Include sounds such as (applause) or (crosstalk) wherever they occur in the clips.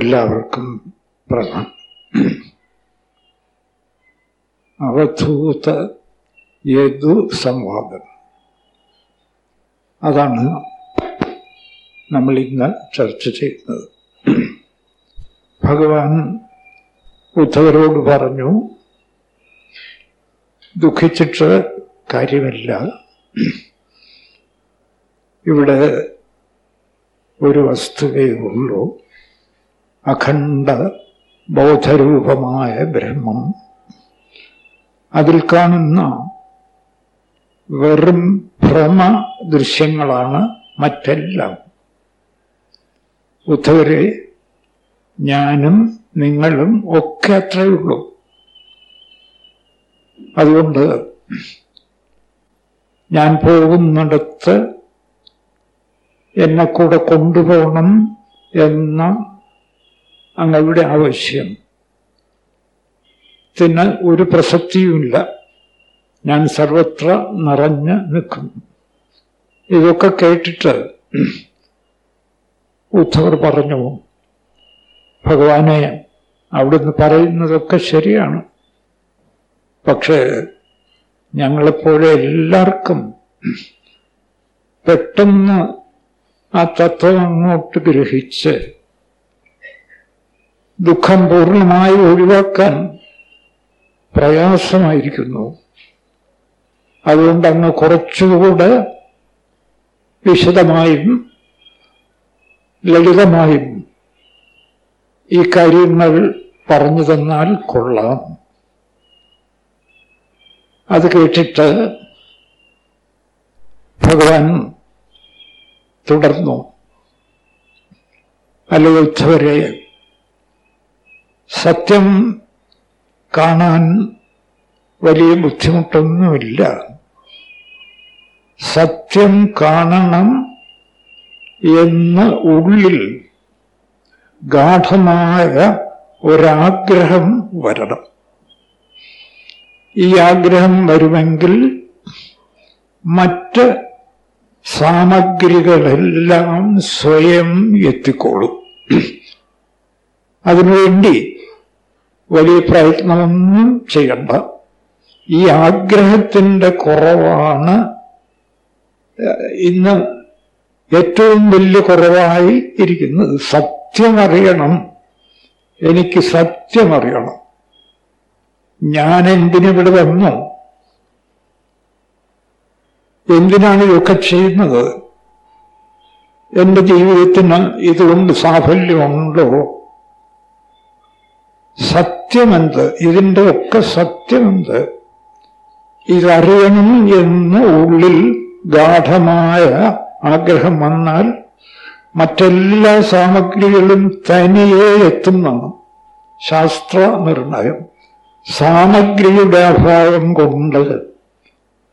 എല്ലാവർക്കും പ്രണാം അവധൂത യദു സംവാദം. അതാണ് നമ്മൾ ഇന്ന് ചർച്ച ചെയ്യുന്നത്. ഭഗവാൻ ഉദ്ധവരോട് പറഞ്ഞു ദുഃഖിച്ചിട്ട് കാര്യമില്ല. ഇവിടെ ഒരു വസ്തുവേ ഉള്ളൂ. അഖണ്ഡ ബോധരൂപമായ ബ്രഹ്മം. അതിൽ കാണുന്ന വെറും ഭ്രമ ദൃശ്യങ്ങളാണ് മറ്റെല്ലാം. ഉദ്ധവരെ ഞാനും നിങ്ങളും ഒക്കെ അത്രയുള്ളൂ അതുകൊണ്ട് ഞാൻ പോകുന്നിടത്ത് എന്നെ കൂടെ കൊണ്ടുപോകണം എന്ന അങ്ങയുടെ ആവശ്യം. ത്തിന് ഒരു പ്രസക്തിയുമില്ല. ഞാൻ സർവത്ര നിറഞ്ഞ് നിൽക്കും. ഇതൊക്കെ കേട്ടിട്ട് ഉദ്ധവർ പറഞ്ഞു ഭഗവാനെ അവിടുന്ന് പറയുന്നതൊക്കെ ശരിയാണ്. പക്ഷേ ഞങ്ങളെപ്പോലെ എല്ലാവർക്കും പെട്ടെന്ന് ആ തത്വം അങ്ങോട്ട് ഗ്രഹിച്ച് ദുഃഖം പൂർണമായി ഒഴിവാക്കാൻ പ്രയാസമായിരിക്കുന്നു. അതുകൊണ്ട് അങ്ങ് കുറച്ചുകൂടെ വിശദമായും ലളിതമായും ഈ കാര്യങ്ങൾ പറഞ്ഞു തന്നാൽ കൊള്ളാം. അത് കേട്ടിട്ട് ഭഗവാൻ തുടർന്നു. അലോദ്ധവരെ സത്യം കാണാൻ വലിയ ബുദ്ധിമുട്ടൊന്നുമില്ല. സത്യം കാണണം എന്ന് ഉള്ളിൽ ഗാഠമായ ഒരാഗ്രഹം വരണം. ഈ ആഗ്രഹം വരുമെങ്കിൽ മറ്റ് സാമഗ്രികളെല്ലാം സ്വയം എത്തിക്കോളും. അതിനുവേണ്ടി വലിയ പ്രയത്നമൊന്നും ചെയ്യണ്ട. ഈ ആഗ്രഹത്തിന്റെ കുറവാണ്. ഇന്ന് ഏറ്റവും വലിയ കുറവായി ഇരിക്കുന്നത് സത്യമറിയണം എനിക്ക് സത്യമറിയണം ഞാൻ എന്തിനിവിടെ വന്നു? എന്തിനാണ് ഇതൊക്കെ ചെയ്യുന്നത്? എന്റെ ജീവിതത്തിന് ഇതുകൊണ്ട് സാഫല്യമുണ്ടോ? സത്യമെന്ത്? ഇതിന്റെ ഒക്കെ സത്യമെന്ത്? ഇതറിയണം എന്ന് ഉള്ളിൽ ഗാഠമായ ആഗ്രഹം വന്നാൽ മറ്റെല്ലാ സാമഗ്രികളും തനിയെ എത്തുന്നതാണ് ശാസ്ത്ര നിർണയം സാമഗ്രിയുടെ അഭാവം കൊണ്ട്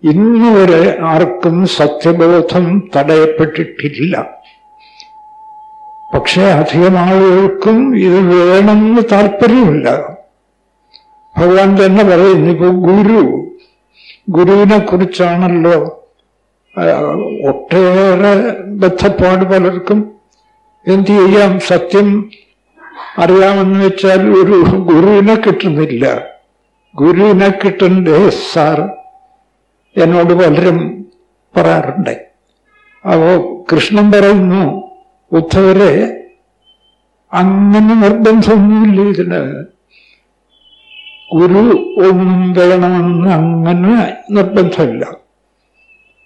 ഇന്നുവരെ ആർക്കും സത്യബോധം തടയപ്പെട്ടിട്ടില്ല. പക്ഷേ അധികം ആളുകൾക്കും ഇത് വേണമെന്ന് താല്പര്യമില്ല. ഭഗവാൻ തന്നെ പറയുന്നു ഇപ്പൊ ഗുരു ഗുരുവിനെ കുറിച്ചാണല്ലോ ഒട്ടേറെ ബന്ധപ്പാട് പലർക്കും എന്ത് ചെയ്യാം? സത്യം അറിയാമെന്ന് വെച്ചാൽ ഒരു ഗുരുവിനെ കിട്ടുന്നില്ല. ഗുരുവിനെ കിട്ടണ്ടേ സാർ എന്നോട് പലരും പറയാറുണ്ട്. അപ്പോ കൃഷ്ണൻ പറയുന്നു ഉദ്ധവരെ അങ്ങനെ നിർബന്ധമൊന്നുമില്ല ഇതിന്. ഗുരു ഒന്നും വേണമെന്ന് അങ്ങനെ നിർബന്ധമില്ല.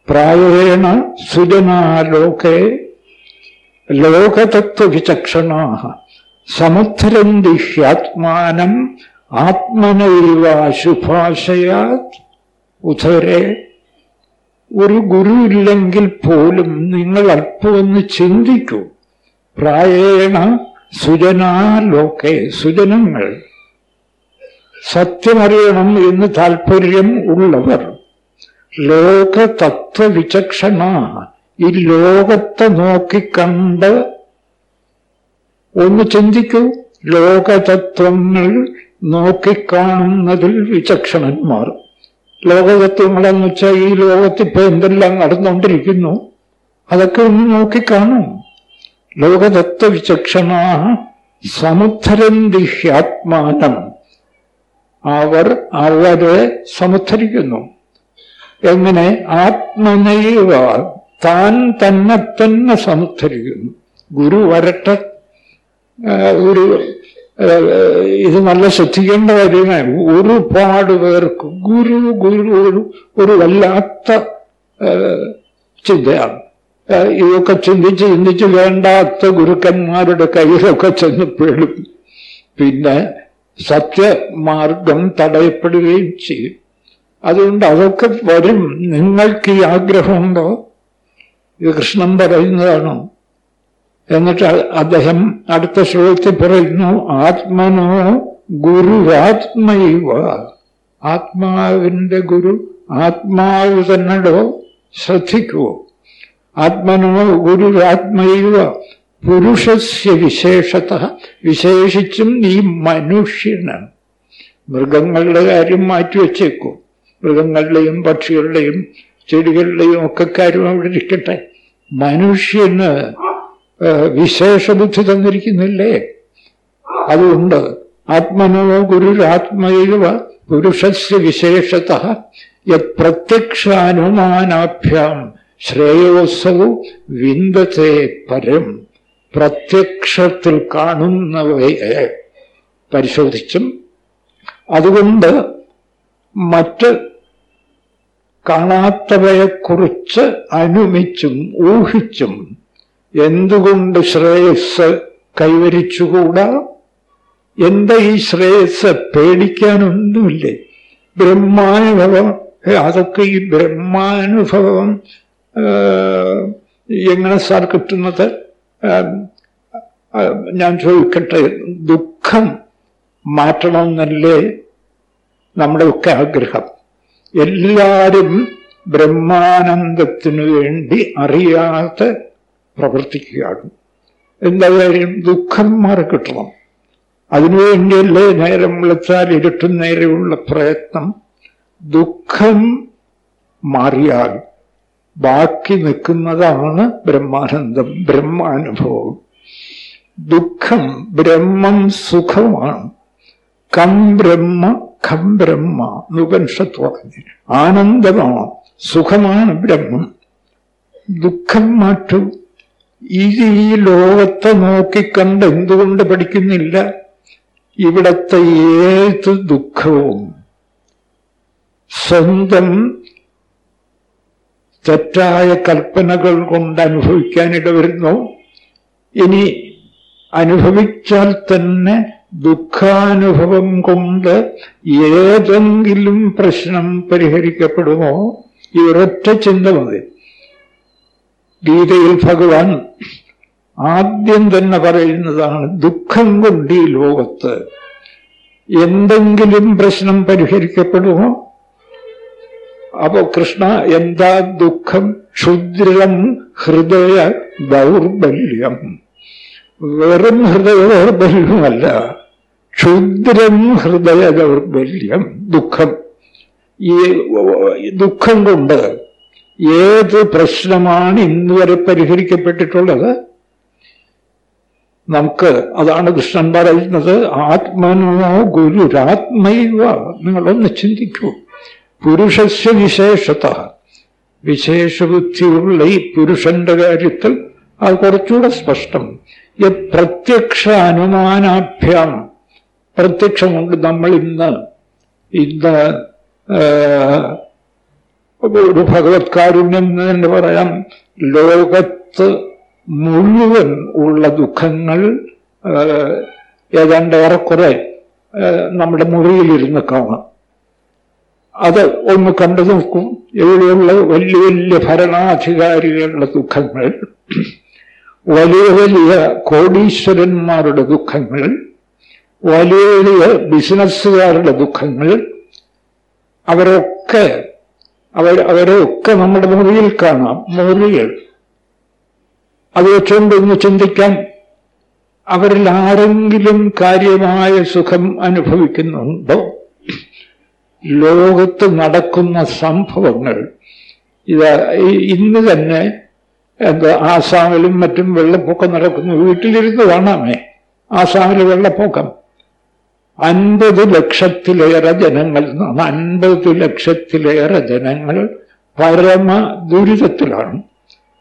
പ്രായേണ സുജനാലോകെ ലോകതത്വവിചക്ഷണ സമുദ്ധരന്തി ഹ്യാത്മാനം ആത്മനൈവാശുഭാഷയാത് ഉധരെ ഒരു ഗുരു ഇല്ലെങ്കിൽ പോലും നിങ്ങൾ അല്പമൊന്ന് ചിന്തിക്കൂ. പ്രായേണ സുജനാലോക്കെ സുജനങ്ങൾ സത്യമറിയണം എന്ന് താല്പര്യം ഉള്ളവർ ലോക തത്വവിചക്ഷണ ഈ ലോകത്തെ നോക്കിക്കണ്ട്. ഒന്ന് ചിന്തിക്കൂ ലോകതത്വങ്ങൾ നോക്കിക്കാണുന്നതിൽ വിചക്ഷണന്മാർ. ലോകതത്വങ്ങളെന്ന് വെച്ചാൽ ഈ ലോകത്തിപ്പോ എന്തെല്ലാം നടന്നുകൊണ്ടിരിക്കുന്നു അതൊക്കെ ഒന്ന് നോക്കിക്കാണും. ലോകതത്വ വിചക്ഷണ അവർ അവരെ സമുദ്ധരിക്കുന്നു. എങ്ങനെ? ആത്മനൈവ താൻ തന്നെ തന്നെ സമുദ്ധരിക്കുന്നു. ഗുരു വരട്ടെ. ഒരു ഇത് നല്ല ശ്രദ്ധിക്കേണ്ട കാര്യമാണ് ഒരുപാട് പേർക്ക് ഗുരു ഗുരു ഒരു വല്ലാത്ത ചിന്തയാണ്. ഇതൊക്കെ ചിന്തിച്ച് ചിന്തിച്ച് വേണ്ടാത്ത ഗുരുക്കന്മാരുടെ കയ്യിലൊക്കെ ചെന്ന് പെടും. പിന്നെ സത്യമാർഗം തടയപ്പെടുകയും ചെയ്യും. അതുകൊണ്ട് അതൊക്കെ വരും. നിങ്ങൾക്ക് ഈ ആഗ്രഹമുണ്ടോ? ഇത് കൃഷ്ണൻ പറയുന്നതാണോ. എന്നിട്ട് അദ്ദേഹം അടുത്ത ശ്ലോകത്തിൽ പറയുന്നു ആത്മനോ ഗുരുവാത്മൈവ. ആത്മാവിന്റെ ഗുരു ആത്മാവ് തന്നെടോ. ശ്രദ്ധിക്കുവോ? ആത്മനോ ഗുരുരാത്മൈവ പുരുഷസ്യ വിശേഷത. വിശേഷിച്ചും നീ മനുഷ്യനാണ്. മൃഗങ്ങളുടെ കാര്യം മാറ്റിവെച്ചേക്കും മൃഗങ്ങളുടെയും പക്ഷികളുടെയും ചെടികളുടെയും ഒക്കെ കാര്യം അവിടെ ഇരിക്കട്ടെ. മനുഷ്യന് വിശേഷബുദ്ധി തന്നിരിക്കുന്നില്ലേ? അതുകൊണ്ട് ആത്മനോ ഗുരുരാത്മൈവ പുരുഷസ് വിശേഷത. യത്പ്രത്യക്ഷാനുമാനാഭ്യാം ശ്രേയോസവും വിന്ദത്തെ പരം. പ്രത്യക്ഷത്തിൽ കാണുന്നവയെ പരിശോധിച്ചും അതുകൊണ്ട് മറ്റ് കാണാത്തവയെക്കുറിച്ച് അനുമിച്ചും ഊഹിച്ചും എന്തുകൊണ്ട് ശ്രേയസ് കൈവരിച്ചുകൂടാ? എന്താ ഈ ശ്രേയസ് പേടിക്കാനൊന്നുമില്ലേ? ബ്രഹ്മാനുഭവം അതൊക്കെ ഈ ബ്രഹ്മാനുഭവം എങ്ങനെ സാർ കിട്ടുന്നത്? ഞാൻ ചോദിക്കട്ടെ ദുഃഖം മാറ്റണമെന്നല്ലേ നമ്മുടെ ഒക്കെ ആഗ്രഹം? എല്ലാവരും ബ്രഹ്മാനന്ദത്തിനു വേണ്ടി അറിയാതെ പ്രവർത്തിക്കുകയാണ്. എന്താ കാര്യം? ദുഃഖം മാറി കിട്ടണം. അതിനുവേണ്ടിയല്ലേ നേരം വിളിച്ചാൽ ഇരുട്ടും നേരെയുള്ള പ്രയത്നം? ദുഃഖം മാറിയാൽ ബാക്കി നിൽക്കുന്നതാണ് ബ്രഹ്മാനന്ദം ബ്രഹ്മാനുഭവം. ദുഃഖം ബ്രഹ്മം സുഖമാണ്. കം ബ്രഹ്മ ഖം ബ്രഹ്മ എന്നുപനിഷത്ത് പറഞ്ഞു. ആനന്ദമാണ് സുഖമാണ് ബ്രഹ്മം. ദുഃഖം മാറ്റും. ഇത് ഈ ലോകത്തെ നോക്കിക്കണ്ട് എന്തുകൊണ്ട് പഠിക്കുന്നില്ല? ഇവിടത്തെ ഏത് ദുഃഖവും സ്വന്തം തെറ്റായ കൽപ്പനകൾ കൊണ്ട് അനുഭവിക്കാനിട വരുന്നു. ഇനി അനുഭവിച്ചാൽ തന്നെ ദുഃഖാനുഭവം കൊണ്ട് ഏതെങ്കിലും പ്രശ്നം പരിഹരിക്കപ്പെടുമോ? ഈ ഒരൊറ്റ ചിന്ത മതി. ഗീതയിൽ ഭഗവാൻ ആദ്യം തന്നെ പറയുന്നതാണ് ദുഃഖം കൊണ്ട് ഈ ലോകത്ത് എന്തെങ്കിലും പ്രശ്നം പരിഹരിക്കപ്പെടുമോ? അപ്പോ കൃഷ്ണ എന്താ ദുഃഖം? ക്ഷുദ്രം ഹൃദയ ദൗർബല്യം. വെറും ഹൃദയ ദൗർബല്യമല്ല ക്ഷുദ്രം ഹൃദയ ദൗർബല്യം ദുഃഖം. ഈ ദുഃഖം കൊണ്ട് ഏത് പ്രശ്നമാണ് ഇന്നുവരെ പരിഹരിക്കപ്പെട്ടിട്ടുള്ളത്? നമുക്ക് അതാണ് കൃഷ്ണൻ പറയുന്നത് ആത്മനോ ഗുരുരാത്മൈവ. നിങ്ങളൊന്ന് ചിന്തിക്കൂ. പുരുഷസ്യ വിശേഷത. വിശേഷബുദ്ധിയുള്ള ഈ പുരുഷന്റെ കാര്യത്തിൽ അത് കുറച്ചുകൂടെ സ്പഷ്ടം. പ്രത്യക്ഷ അനുമാനാഭ്യാം പ്രത്യക്ഷമുണ്ട് നമ്മൾ ഇന്ന്. ഇന്ന് ഒരു ഭഗവത് കാരുണ്യം എന്ന് തന്നെ പറയാം. ലോകത്ത് മുഴുവൻ ഉള്ള ദുഃഖങ്ങൾ ഏതാണ്ട് ഏറെക്കുറെ നമ്മുടെ മുറിയിലിരുന്ന് കാണാം. അത് ഒന്ന് കണ്ടു നോക്കും. ഇവിടെയുള്ള വലിയ വലിയ ഭരണാധികാരികളുടെ ദുഃഖങ്ങൾ വലിയ വലിയ കോടീശ്വരന്മാരുടെ ദുഃഖങ്ങൾ വലിയ വലിയ ബിസിനസ്സുകാരുടെ ദുഃഖങ്ങൾ. അവരൊക്കെ അവർ അവരെയൊക്കെ നമ്മുടെ മുറിയിൽ കാണാം മുറികൾ. അത് വെച്ചുകൊണ്ട് ഒന്ന് ചിന്തിക്കാം. അവരിൽ ആരെങ്കിലും കാര്യമായ സുഖം അനുഭവിക്കുന്നുണ്ടോ? ലോകത്ത് നടക്കുന്ന സംഭവങ്ങൾ. ഇത് ഇന്ന് തന്നെ എന്താ ആസാമിലും മറ്റും വെള്ളപ്പൊക്കം നടക്കുന്നു. വീട്ടിലിരുന്ന് കാണാമേ. ആസാമിൽ വെള്ളപ്പൊക്കം. അൻപത് ലക്ഷത്തിലേറെ ജനങ്ങൾ അൻപത് ലക്ഷത്തിലേറെ ജനങ്ങൾ പരമ ദുരിതത്തിലാണ്.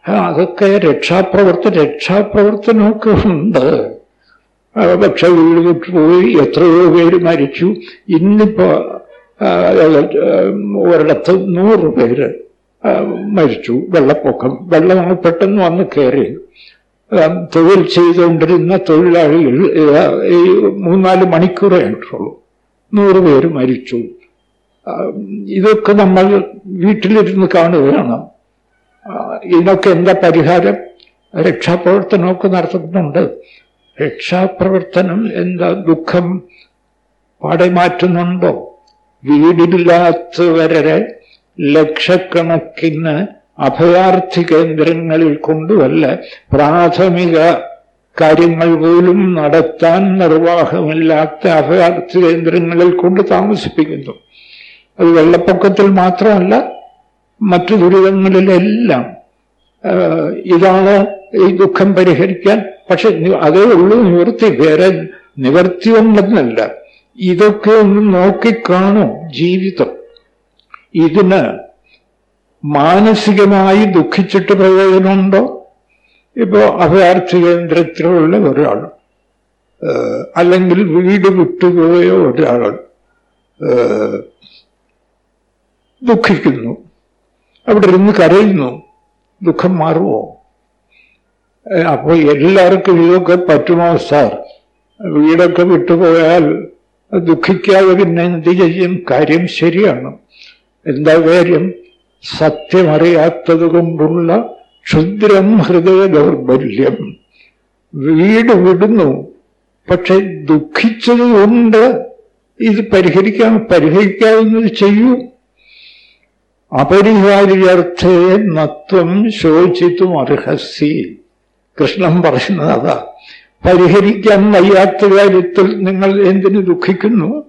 അതൊക്കെ രക്ഷാപ്രവർത്തന രക്ഷാപ്രവർത്തനമൊക്കെ ഉണ്ട്. പക്ഷെ വീട് വിട്ടുപോയി എത്രയോ പേര് മരിച്ചു. ഇന്നിപ്പോ ഒരിടത്ത് നൂറ് പേര് മരിച്ചു. വെള്ളപ്പൊക്കം. വെള്ളം പെട്ടെന്ന് വന്ന് കയറി. തൊഴിൽ ചെയ്തുകൊണ്ടിരുന്ന തൊഴിലാളികൾ ഈ മൂന്നാൽ മണിക്കൂറേ ആയിട്ടുള്ളൂ. നൂറ് പേര് മരിച്ചു. ഇതൊക്കെ നമ്മൾ വീട്ടിലിരുന്ന് കാണുകയാണ്. ഇതിനൊക്കെ എന്താ പരിഹാരം? രക്ഷാപ്രവർത്തനമൊക്കെ നടത്തുന്നുണ്ട്. രക്ഷാപ്രവർത്തനം എന്താ ദുഃഖം പാടെ മാറ്റുന്നുണ്ടോ? വീടില്ലാത്തവരെ ലക്ഷക്കണക്കിന് അഭയാർത്ഥി കേന്ദ്രങ്ങളിൽ കൊണ്ടുവല്ല പ്രാഥമിക കാര്യങ്ങൾ പോലും നടത്താൻ നിർവാഹമില്ലാത്ത അഭയാർത്ഥി കേന്ദ്രങ്ങളിൽ കൊണ്ട് താമസിപ്പിക്കുന്നു. അത് വെള്ളപ്പൊക്കത്തിൽ മാത്രമല്ല മറ്റു ദുരിതങ്ങളിലെല്ലാം. ഇതാണ് ഈ ദുഃഖം പരിഹരിക്കാൻ. പക്ഷെ അതേ ഉള്ളൂ നിവൃത്തി. വേറെ നിവർത്തിയൊന്നല്ല ഇതൊക്കെ ഒന്ന് നോക്കിക്കാണോ ജീവിതം. ഇതിന് മാനസികമായി ദുഃഖിച്ചിട്ട് പ്രയോജനമുണ്ടോ? ഇപ്പോ അഭയാർത്ഥി കേന്ദ്രത്തിലുള്ള ഒരാൾ അല്ലെങ്കിൽ വീട് വിട്ടുപോയ ഒരാൾ ദുഃഖിക്കുന്നു. അവിടെ ഇരുന്ന് കരയുന്നു. ദുഃഖം മാറുമോ? അപ്പോൾ എല്ലാവർക്കും ഇതൊക്കെ പറ്റുമോ സാർ? വീടൊക്കെ വിട്ടുപോയാൽ ദുഃഖിക്കാതെ പിന്നെ എന്ത് ചെയ്യും? കാര്യം ശരിയാണ്. എന്താ കാര്യം? സത്യമറിയാത്തത് കൊണ്ടുള്ള ക്ഷുദ്രം ഹൃദയ ദൗർബല്യം. വീട് വിടുന്നു. പക്ഷെ ദുഃഖിച്ചത് കൊണ്ട് ഇത് പരിഹരിക്കാൻ പരിഹരിക്കാവുന്നത് ചെയ്യൂ. അപരിഹാര്യർത്ഥേ നത്വം ശോചിത്തും അർഹസി കൃഷ്ണൻ പറയുന്നത് അതാ. പരിഹരിക്കാൻ വയ്യാത്ത കാര്യത്തിൽ നിങ്ങൾ എന്തിനു ദുഃഖിക്കുന്നു?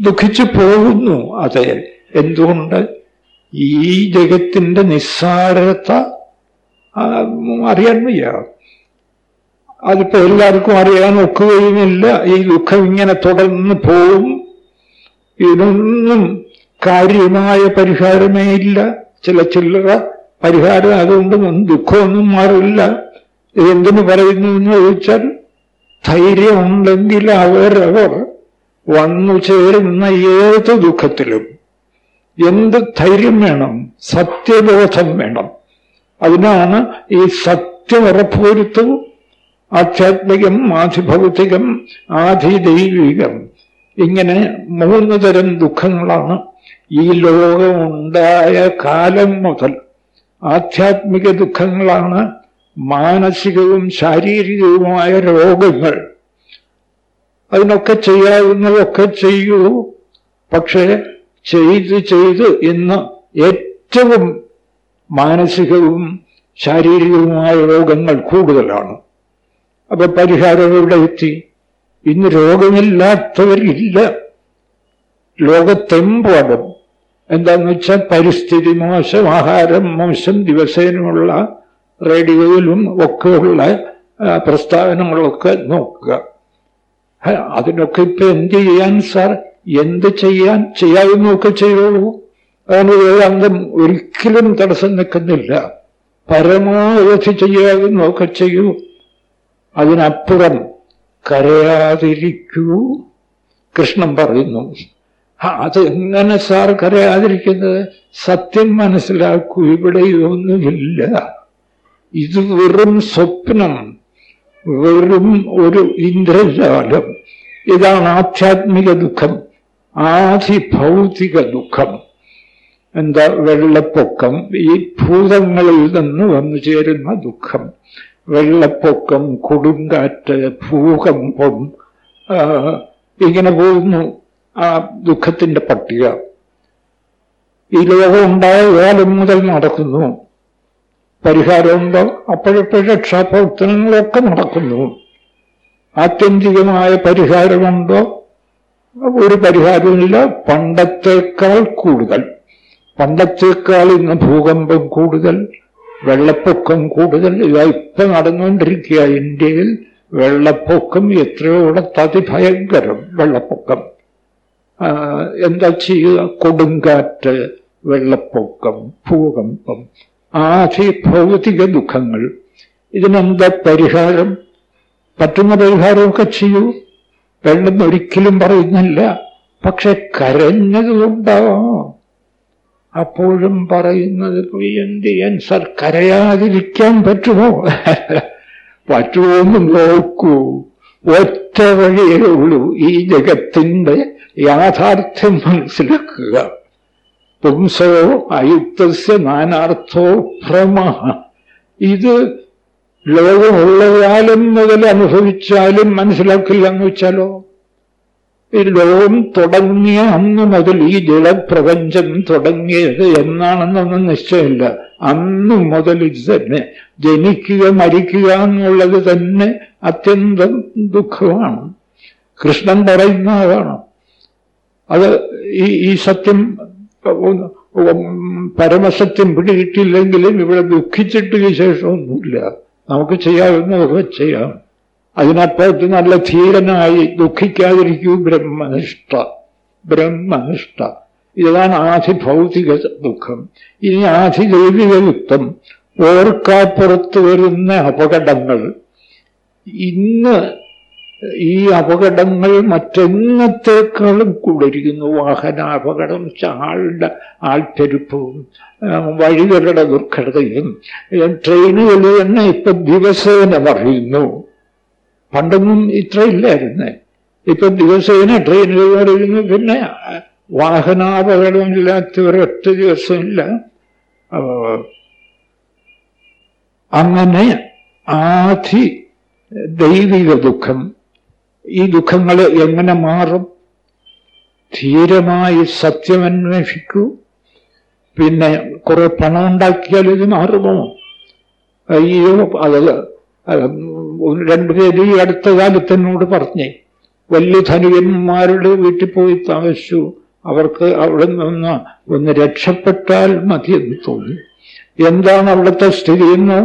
ദുഃഖിച്ചു പോകുന്നു. അതെ എന്തുകൊണ്ട്? ഈ ജഗത്തിന്റെ നിസ്സാരത അറിയാൻ വയ്യ. അതിപ്പോ എല്ലാവർക്കും അറിയാൻ ഒക്കുകയുമില്ല. ഈ ദുഃഖം ഇങ്ങനെ തുടർന്ന് പോവും. ഇതൊന്നും കാര്യമായ പരിഹാരമേ ഇല്ല. ചില ചില്ലറ പരിഹാരം അതുകൊണ്ട് ദുഃഖമൊന്നും മാറില്ല. എന്തിനു പറയുന്നു എന്ന് ചോദിച്ചാൽ ധൈര്യമുണ്ടെങ്കിൽ അവരവർ വന്നു ചേരുന്ന ഏത് ദുഃഖത്തിലും എന്ത് ധൈര്യം വേണം സത്യബോധം വേണം. അതിനാണ് ഈ സത്യം ഉറപ്പുവരുത്തവും ആധ്യാത്മികം ആധിഭൗതികം ആധിദൈവികം ഇങ്ങനെ മൂന്ന് തരം ദുഃഖങ്ങളാണ് ഈ ലോകമുണ്ടായ കാലം മുതൽ. ആധ്യാത്മിക ദുഃഖങ്ങളാണ് മാനസികവും ശാരീരികവുമായ രോഗങ്ങൾ. അതിനൊക്കെ ചെയ്യാവുന്നതൊക്കെ ചെയ്യൂ. പക്ഷേ ചെയ്ത് ചെയ്ത് ഇന്ന് ഏറ്റവും മാനസികവും ശാരീരികവുമായ രോഗങ്ങൾ കൂടുതലാണ്. അപ്പൊ പരിഹാരം എവിടെ എത്തി? ഇന്ന് രോഗമില്ലാത്തവരില്ല. ലോകത്തെമ്പാടും. എന്താന്ന് വെച്ചാൽ പരിസ്ഥിതി മോശം ആഹാരം മോശം ദിവസേനയുള്ള റേഡിയോയിലും ഒക്കെയുള്ള പ്രസ്താവനകളൊക്കെ നോക്കുക. അതിനൊക്കെ ഇപ്പൊ എന്ത് ചെയ്യാൻ സാർ? എന്ത് ചെയ്യാൻ ചെയ്യാവുന്നൊക്കെ ചെയ്യുള്ളൂ അതാണ് വേദാന്തം ഒരിക്കലും തടസ്സം നിൽക്കുന്നില്ല. പരമാവധി ചെയ്യാവുന്നൊക്കെ ചെയ്യൂ. അതിനപ്പുറം കരയാതിരിക്കൂ. കൃഷ്ണൻ പറയുന്നു അത് എങ്ങനെ സാർ കരയാതിരിക്കുന്നത്? സത്യം മനസ്സിലാക്കൂ ഇവിടെ ഒന്നുമില്ല. ഇത് വെറും സ്വപ്നം വെറും ഒരു ഇന്ദ്രജാലം. ഇതാണ് ആധ്യാത്മിക ദുഃഖം ആധിഭൗതിക ദുഃഖം. എന്താ വെള്ളപ്പൊക്കം? ഈ ഭൂതങ്ങളിൽ നിന്ന് വന്നു ചേരുന്ന ദുഃഖം. വെള്ളപ്പൊക്കം കൊടുങ്കാറ്റ് ഭൂകമ്പം ഇങ്ങനെ പോകുന്നു ആ ദുഃഖത്തിന്റെ പട്ടിക. ഈ ലോകം ഉണ്ടായ കാലം മുതൽ നടക്കുന്നു. പരിഹാരമുണ്ടോ? അപ്പോഴപ്പോഴും രക്ഷാപ്രവർത്തനങ്ങളൊക്കെ നടക്കുന്നു. ആത്യന്തികമായ പരിഹാരമുണ്ടോ? ഒരു പരിഹാരമില്ല പണ്ടത്തേക്കാൾ കൂടുതൽ. പണ്ടത്തേക്കാൾ ഇന്ന് ഭൂകമ്പം കൂടുതൽ വെള്ളപ്പൊക്കം കൂടുതൽ. ഇതാ ഇപ്പൊ നടന്നുകൊണ്ടിരിക്കുക ഇന്ത്യയിൽ വെള്ളപ്പൊക്കം എത്രയോടത്ത് അതിഭയങ്കരം വെള്ളപ്പൊക്കം. എന്താ ചെയ്യുക? കൊടുങ്കാറ്റ് വെള്ളപ്പൊക്കം ഭൂകമ്പം. ആദി ഭൗതിക ദുഃഖങ്ങൾ. ഇതിനെന്താ പരിഹാരം? പറ്റുന്ന പരിഹാരമൊക്കെ ചെയ്യൂ. വെള്ളം ഒരിക്കലും പറയുന്നില്ല. പക്ഷെ കരഞ്ഞതുകൊണ്ടാവാം. അപ്പോഴും പറയുന്നത് എന്ത് ചെയ്യാൻ സർ കരയാതിരിക്കാൻ പറ്റുമോ? (laughs) പറ്റുമോ എന്ന് നോക്കൂ. ഒറ്റ വഴിയേ ഉള്ളൂ ഈ ജഗത്തിന്റെ യാഥാർത്ഥ്യം മനസ്സിലാക്കുക. പുംസോ അയുക്തസ്യ നാനാർത്ഥോ ഭ്രമ. ഇത് ലോകമുള്ളതാലും മുതൽ അനുഭവിച്ചാലും മനസ്സിലാക്കില്ല എന്ന് വെച്ചാലോ? ഈ ലോകം തുടങ്ങിയ അന്ന് മുതൽ ഈ ജലപ്രപഞ്ചം തുടങ്ങിയത് എന്നാണെന്നൊന്നും നിശ്ചയമില്ല. അന്ന് മുതൽ ഇത് തന്നെ ജനിക്കുക മരിക്കുക എന്നുള്ളത് തന്നെ അത്യന്തം ദുഃഖമാണ്. കൃഷ്ണൻ പറയുന്ന അതാണ് അത് ഈ സത്യം പരമസത്യം പിടികിട്ടില്ലെങ്കിലും ഇവിടെ ദുഃഖിച്ചിട്ട് വിശേഷമൊന്നുമില്ല നമുക്ക് ചെയ്യാവുന്നതൊക്കെ ചെയ്യാം. അതിനപ്പുറത്ത് നല്ല ധീരനായി ദുഃഖിക്കാതിരിക്കൂ ബ്രഹ്മനിഷ്ഠ. ബ്രഹ്മനിഷ്ഠ. ഇതാണ് ആധിഭൗതിക ദുഃഖം. ഇനി ആധിദൈവിക യുക്തം ഓർക്കാപ്പുറത്ത് വരുന്ന അപകടങ്ങൾ. ഇന്ന് ഈ അപകടങ്ങൾ മറ്റെന്നത്തേക്കാളും കൂടിയിരിക്കുന്നു വാഹനാപകടം ആളുടെ ആൾപ്പെരുപ്പവും വഴികളുടെ ദുർഘടതയും ട്രെയിനുകൾ തന്നെ ഇപ്പൊ ദിവസേന പറയുന്നു. പണ്ടൊന്നും ഇത്ര ഇല്ലായിരുന്നേ. ഇപ്പൊ ദിവസേന ട്രെയിനുകൾ പറയുന്നു പിന്നെ വാഹനാപകടമില്ലാത്ത ഒരൊറ്റ ദിവസമില്ല. അങ്ങനെ ആധി ദൈവിക ദുഃഖം ഈ ദുഃഖങ്ങൾ എങ്ങനെ മാറും? ധീരമായി സത്യമന്വേഷിക്കൂ പിന്നെ കുറെ പണം ഉണ്ടാക്കിയാൽ ഇത് മാറുമോ? അയ്യോ അത് രണ്ടുപേര് ഈ അടുത്ത കാലത്ത് എന്നോട് പറഞ്ഞേ വലിയ ധനികന്മാരുടെ വീട്ടിൽ പോയി താമസിച്ചു. അവർക്ക് അവിടെ നിന്ന് ഒന്ന് രക്ഷപ്പെട്ടാൽ മതിയെന്ന് തോന്നി. എന്താണ് അവിടുത്തെ സ്ഥിതി എന്ന്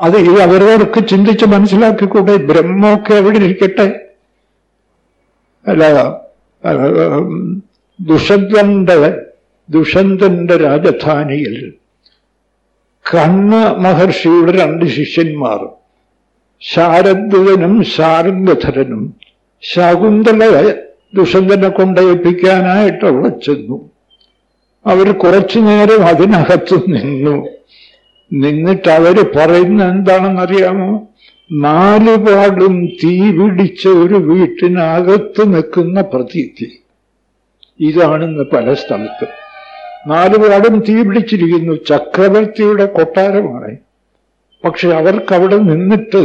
അത് ഈ അവരോടൊക്കെ ചിന്തിച്ച് മനസ്സിലാക്കിക്കൂടെ ബ്രഹ്മമൊക്കെ എവിടെ ഇരിക്കട്ടെ? അല്ല ദുഷന്തന്റെ ദുഷന്തന്റെ രാജധാനിയിൽ കണ്ണ മഹർഷിയുടെ രണ്ട് ശിഷ്യന്മാർ ശാരദ്വനും ശാരംഗധരനും ശകുന്തളയെ ദുഷന്തനെ കൊണ്ടേൽപ്പിക്കാനായിട്ട് അവിടെ ചെന്നു. അവർ കുറച്ചു നേരം അതിനകത്ത് നിന്നു. നിന്നിട്ട് അവർ പറയുന്ന എന്താണെന്നറിയാമോ? നാലുപാടും തീ പിടിച്ച ഒരു വീട്ടിനകത്ത് നിൽക്കുന്ന പ്രതീതി. ഇതാണെന്ന് പല സ്ഥലത്തും. നാലുപാടും തീ പിടിച്ചിരിക്കുന്നു. ചക്രവർത്തിയുടെ കൊട്ടാരമാണ്. പക്ഷെ അവർക്ക് അവിടെ നിന്നിട്ട്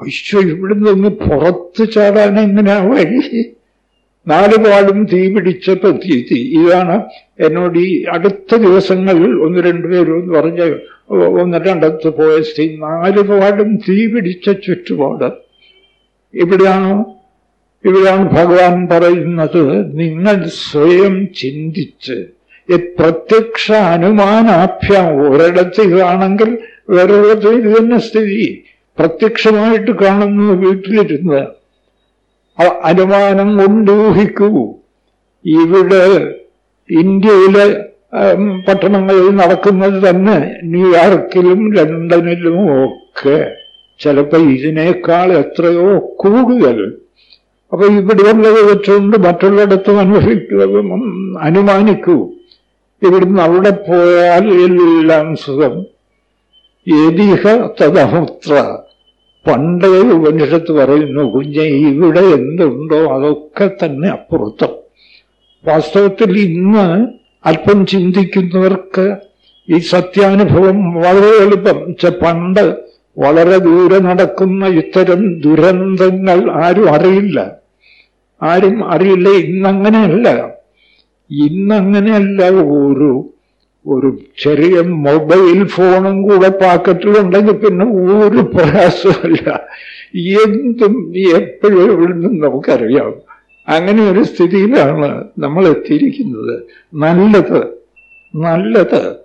അശ്വ ഇവിടെ നിന്ന് പുറത്ത് ചാടാൻ എങ്ങനെയാ വഴി? നാലുപാടും തീ പിടിച്ച പ്രതീതി. ഇതാണ് എന്നോട് ഈ അടുത്ത ദിവസങ്ങളിൽ ഒന്ന് രണ്ടുപേരും പറഞ്ഞ ഒന്ന് രണ്ടത്ത് പോയ സ്ഥിതി നാലുപാടും തീ പിടിച്ച ചുറ്റുപാട്. ഇവിടെയാണോ? ഇവിടെയാണ് ഭഗവാൻ പറയുന്നത് നിങ്ങൾ സ്വയം ചിന്തിച്ച് പ്രത്യക്ഷ അനുമാനാഭ്യം ഒരിടത്ത് ഇതാണെങ്കിൽ വേറൊരിടത്ത് ഇത് തന്നെ സ്ഥിതി. പ്രത്യക്ഷമായിട്ട് കാണുന്നു വീട്ടിലിരുന്ന് അനുമാനം കൊണ്ടൂഹിക്കൂ ഇവിടെ ഇന്ത്യയിലെ പട്ടണങ്ങളിൽ നടക്കുന്നത് തന്നെ ന്യൂയോർക്കിലും ലണ്ടനിലും ഒക്കെ. ചിലപ്പോ ഇതിനേക്കാൾ എത്രയോ കൂടുതൽ. അപ്പൊ ഇവിടെയുള്ളത് വെച്ചുകൊണ്ട് മറ്റുള്ളിടത്തും അനുഭവിക്കുക അനുമാനിക്കൂ. ഇവിടുന്ന് അവിടെ പോയാൽ എല്ലാം സുഖം. യതിഹ തഥമുത്ര പണ്ടേ ഉപനിഷത്ത് പറയുന്നു കുഞ്ഞെ ഇവിടെ എന്തുണ്ടോ അതൊക്കെ തന്നെ അപ്പുറത്തും. വാസ്തവത്തിൽ ഇന്ന് അല്പം ചിന്തിക്കുന്നവർക്ക് ഈ സത്യാനുഭവം വളരെ എളുപ്പം. പണ്ട് വളരെ ദൂരെ നടക്കുന്ന ഇത്തരം ദുരന്തങ്ങൾ ആരും അറിയില്ല. ആരും അറിയില്ല. ഇന്നങ്ങനെയല്ല. ഇന്നങ്ങനെയല്ല ഒരു ഒരു ചെറിയ മൊബൈൽ ഫോണും കൂടെ പാക്കറ്റിലുണ്ടെങ്കിൽ പിന്നെ ഒരു പ്രയാസമല്ല എന്തും എപ്പോഴും നമുക്കറിയാം. അങ്ങനെ ഒരു സ്ഥിതിയിലാണ് നമ്മൾ എത്തിയിരിക്കുന്നത് നല്ലത് നല്ലത്.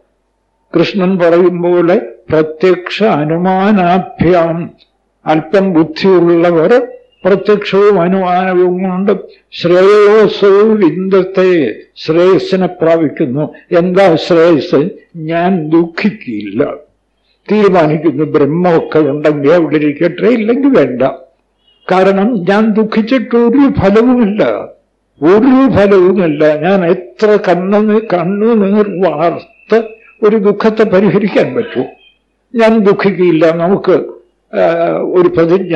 കൃഷ്ണൻ പറയും പോലെ പ്രത്യക്ഷ അനുമാനാഭ്യാം. അല്പം ബുദ്ധിയുള്ളവർ പ്രത്യക്ഷവും അനുമാനവും കൊണ്ട് ശ്രേയസോ വിന്ദത്തെ ശ്രേയസ്സിനെ പ്രാപിക്കുന്നു. എന്താ ശ്രേയസ്? ഞാൻ ദുഃഖിക്കില്ല. തീരുമാനിക്കുന്നു. ബ്രഹ്മമൊക്കെ ഉണ്ടെങ്കിൽ അവിടെ ഇരിക്കട്ടെ ഇല്ലെങ്കിൽ വേണ്ട. കാരണം ഞാൻ ദുഃഖിച്ചിട്ട് ഒരു ഫലവുമില്ല. ഒരു ഫലവുമില്ല. ഞാൻ എത്ര കണ്ണു കണ്ണുനീർ വാർത്ത് ഒരു ദുഃഖത്തെ പരിഹരിക്കാൻ പറ്റൂ. ഞാൻ ദുഃഖിക്കില്ല നമുക്ക് ഒരു പ്രതിജ്ഞ